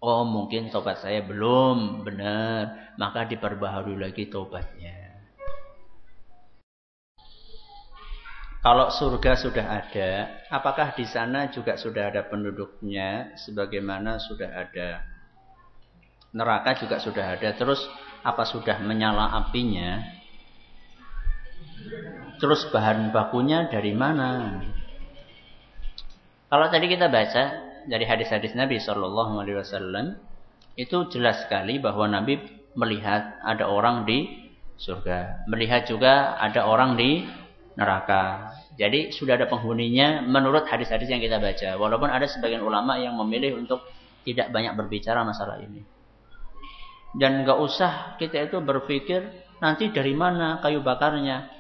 S1: Oh mungkin tobat saya belum benar. Maka diperbaharui lagi tobatnya. Kalau surga sudah ada, apakah di sana juga sudah ada penduduknya sebagaimana sudah ada neraka juga sudah ada. Terus apa sudah menyala apinya? Terus bahan bakunya dari mana? Kalau tadi kita baca dari hadis-hadis Nabi Shallallahu Alaihi Wasallam itu jelas sekali bahwa Nabi melihat ada orang di surga, melihat juga ada orang di neraka. Jadi sudah ada penghuninya menurut hadis-hadis yang kita baca. Walaupun ada sebagian ulama yang memilih untuk tidak banyak berbicara masalah ini. Dan nggak usah kita itu berpikir nanti dari mana kayu bakarnya.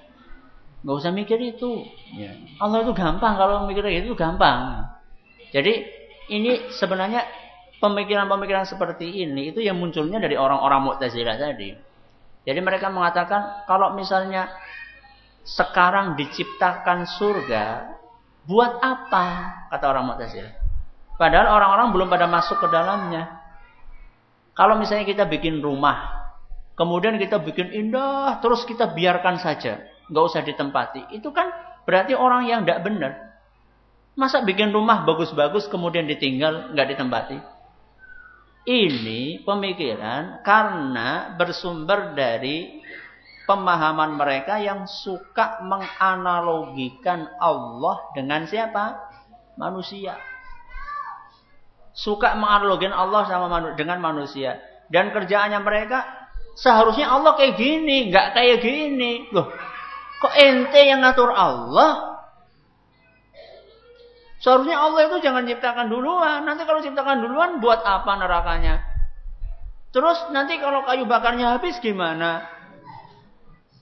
S1: Nggak usah mikir itu. Ya. Allah itu gampang kalau mikir itu gampang. Jadi ini sebenarnya pemikiran-pemikiran seperti ini itu yang munculnya dari orang-orang Mu'tazilah tadi. Jadi mereka mengatakan kalau misalnya sekarang diciptakan surga, buat apa? Kata orang Mu'tazilah. Padahal orang-orang belum pada masuk ke dalamnya. Kalau misalnya kita bikin rumah, kemudian kita bikin indah, terus kita biarkan saja, nggak usah ditempati. Itu kan berarti orang yang tidak benar. Masa bikin rumah bagus-bagus kemudian ditinggal, nggak ditempati? Ini pemikiran karena bersumber dari pemahaman mereka yang suka menganalogikan Allah dengan siapa? Manusia suka menganalogikan Allah sama manu dengan manusia. Dan kerjaannya mereka seharusnya Allah kayak gini, nggak kayak gini. Loh, kok ente yang ngatur Allah? Seharusnya Allah itu jangan ciptakan duluan. Nanti kalau ciptakan duluan buat apa nerakanya? Terus nanti kalau kayu bakarnya habis gimana?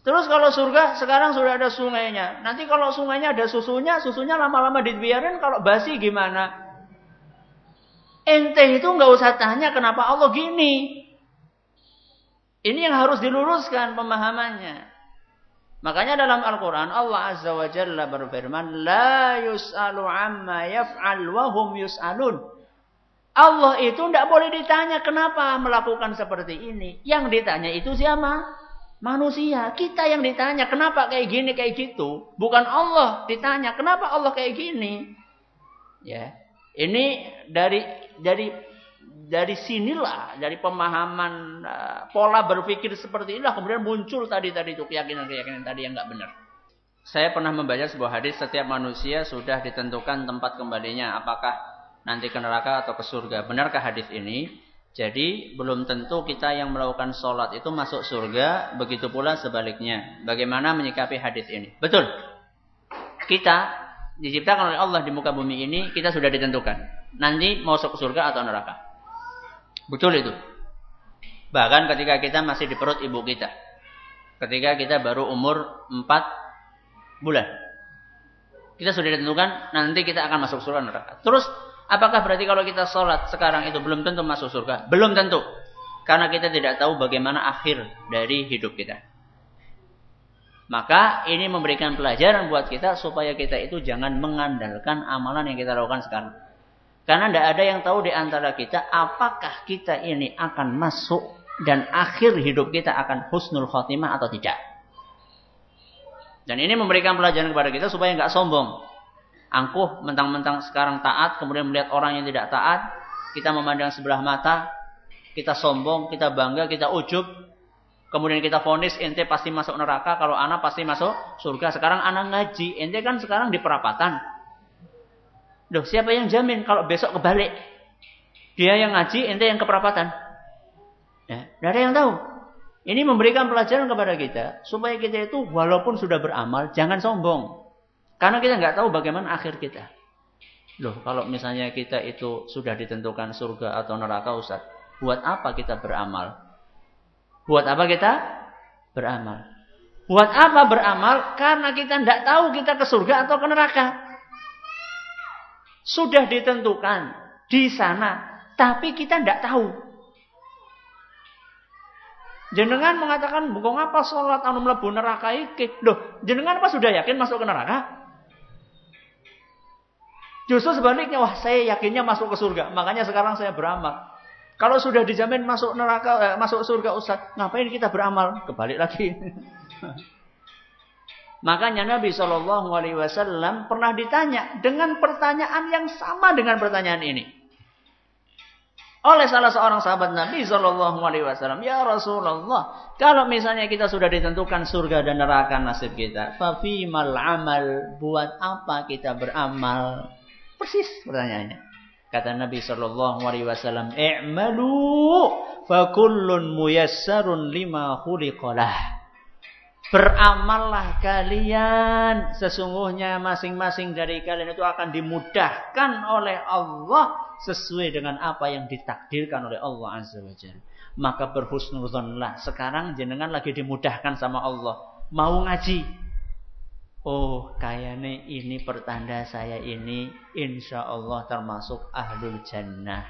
S1: Terus kalau surga sekarang sudah ada sungainya. Nanti kalau sungainya ada susunya, susunya lama-lama dibiarin kalau basi gimana? Ente itu nggak usah tanya kenapa Allah gini. Ini yang harus diluruskan pemahamannya. Makanya dalam Al-Quran Allah Azza wa Jalla berfirman, La yus'alu amma yaf'al wa hum yus'alun. Allah itu tidak boleh ditanya kenapa melakukan seperti ini. Yang ditanya itu siapa? Manusia. Kita yang ditanya kenapa kayak gini kayak gitu. Bukan Allah ditanya kenapa Allah kayak gini. Ya. Ini dari dari dari sinilah dari pemahaman uh, pola berpikir seperti inilah kemudian muncul tadi tadi itu keyakinan-keyakinan tadi yang nggak benar. Saya pernah membaca sebuah hadis setiap manusia sudah ditentukan tempat kembalinya apakah nanti ke neraka atau ke surga. Benarkah hadis ini? Jadi belum tentu kita yang melakukan sholat itu masuk surga, begitu pula sebaliknya. Bagaimana menyikapi hadis ini? Betul. Kita diciptakan oleh Allah di muka bumi ini kita sudah ditentukan. Nanti mau masuk surga atau neraka. Betul itu. Bahkan ketika kita masih di perut ibu kita. Ketika kita baru umur 4 bulan. Kita sudah ditentukan nanti kita akan masuk surga neraka. Terus apakah berarti kalau kita sholat sekarang itu belum tentu masuk surga? Belum tentu. Karena kita tidak tahu bagaimana akhir dari hidup kita. Maka ini memberikan pelajaran buat kita supaya kita itu jangan mengandalkan amalan yang kita lakukan sekarang. Karena tidak ada yang tahu di antara kita apakah kita ini akan masuk dan akhir hidup kita akan husnul khotimah atau tidak. Dan ini memberikan pelajaran kepada kita supaya nggak sombong. Angkuh mentang-mentang sekarang taat, kemudian melihat orang yang tidak taat, kita memandang sebelah mata, kita sombong, kita bangga, kita ujub, Kemudian kita vonis ente pasti masuk neraka, kalau anak pasti masuk surga. Sekarang anak ngaji, ente kan sekarang di perapatan. Loh, siapa yang jamin kalau besok kebalik? Dia yang ngaji, ente yang ke perapatan. Ya, tidak ada yang tahu. Ini memberikan pelajaran kepada kita supaya kita itu walaupun sudah beramal jangan sombong. Karena kita nggak tahu bagaimana akhir kita. Loh, kalau misalnya kita itu sudah ditentukan surga atau neraka Ustaz, buat apa kita beramal? Buat apa kita? Beramal. Buat apa beramal? Karena kita tidak tahu kita ke surga atau ke neraka. Sudah ditentukan di sana, tapi kita tidak tahu. Jenengan mengatakan bukan apa sholat anu mlebu neraka iki. Loh, jenengan apa sudah yakin masuk ke neraka? Justru sebaliknya, wah saya yakinnya masuk ke surga. Makanya sekarang saya beramal. Kalau sudah dijamin masuk neraka, eh, masuk surga Ustaz, ngapain kita beramal? Kebalik lagi. Makanya Nabi Shallallahu Alaihi Wasallam pernah ditanya dengan pertanyaan yang sama dengan pertanyaan ini oleh salah seorang sahabat Nabi Shallallahu Alaihi Wasallam, ya Rasulullah, kalau misalnya kita sudah ditentukan surga dan neraka nasib kita, fafimal amal, buat apa kita beramal? Persis pertanyaannya. Kata Nabi Shallallahu Alaihi Wasallam, "I'malu, fakullun muyassarun lima khuliqalah." Beramallah kalian. Sesungguhnya masing-masing dari kalian itu akan dimudahkan oleh Allah sesuai dengan apa yang ditakdirkan oleh Allah Azza wa Jalla. Maka berhusnuzonlah. Sekarang jenengan lagi dimudahkan sama Allah. Mau ngaji. Oh, kayaknya ini pertanda saya ini insya Allah termasuk ahlul jannah.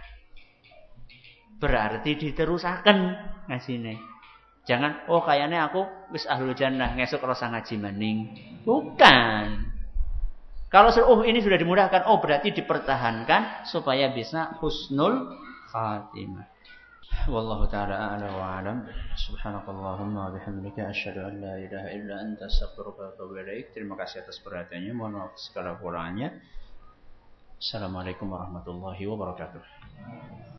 S1: Berarti diterusakan ngaji Jangan, oh kayaknya aku wis ahlul jannah, ngesuk rasa ngaji maning. Bukan. Kalau oh ini sudah dimudahkan, oh berarti dipertahankan supaya bisa husnul khatimah. Wallahu taala a'la wa a'lam. Subhanakallahumma wa bihamdika asyhadu an la ilaha illa anta astaghfiruka wa atubu ilaik. Terima kasih atas perhatiannya. Mohon maaf segala kurangnya. Assalamualaikum warahmatullahi wabarakatuh.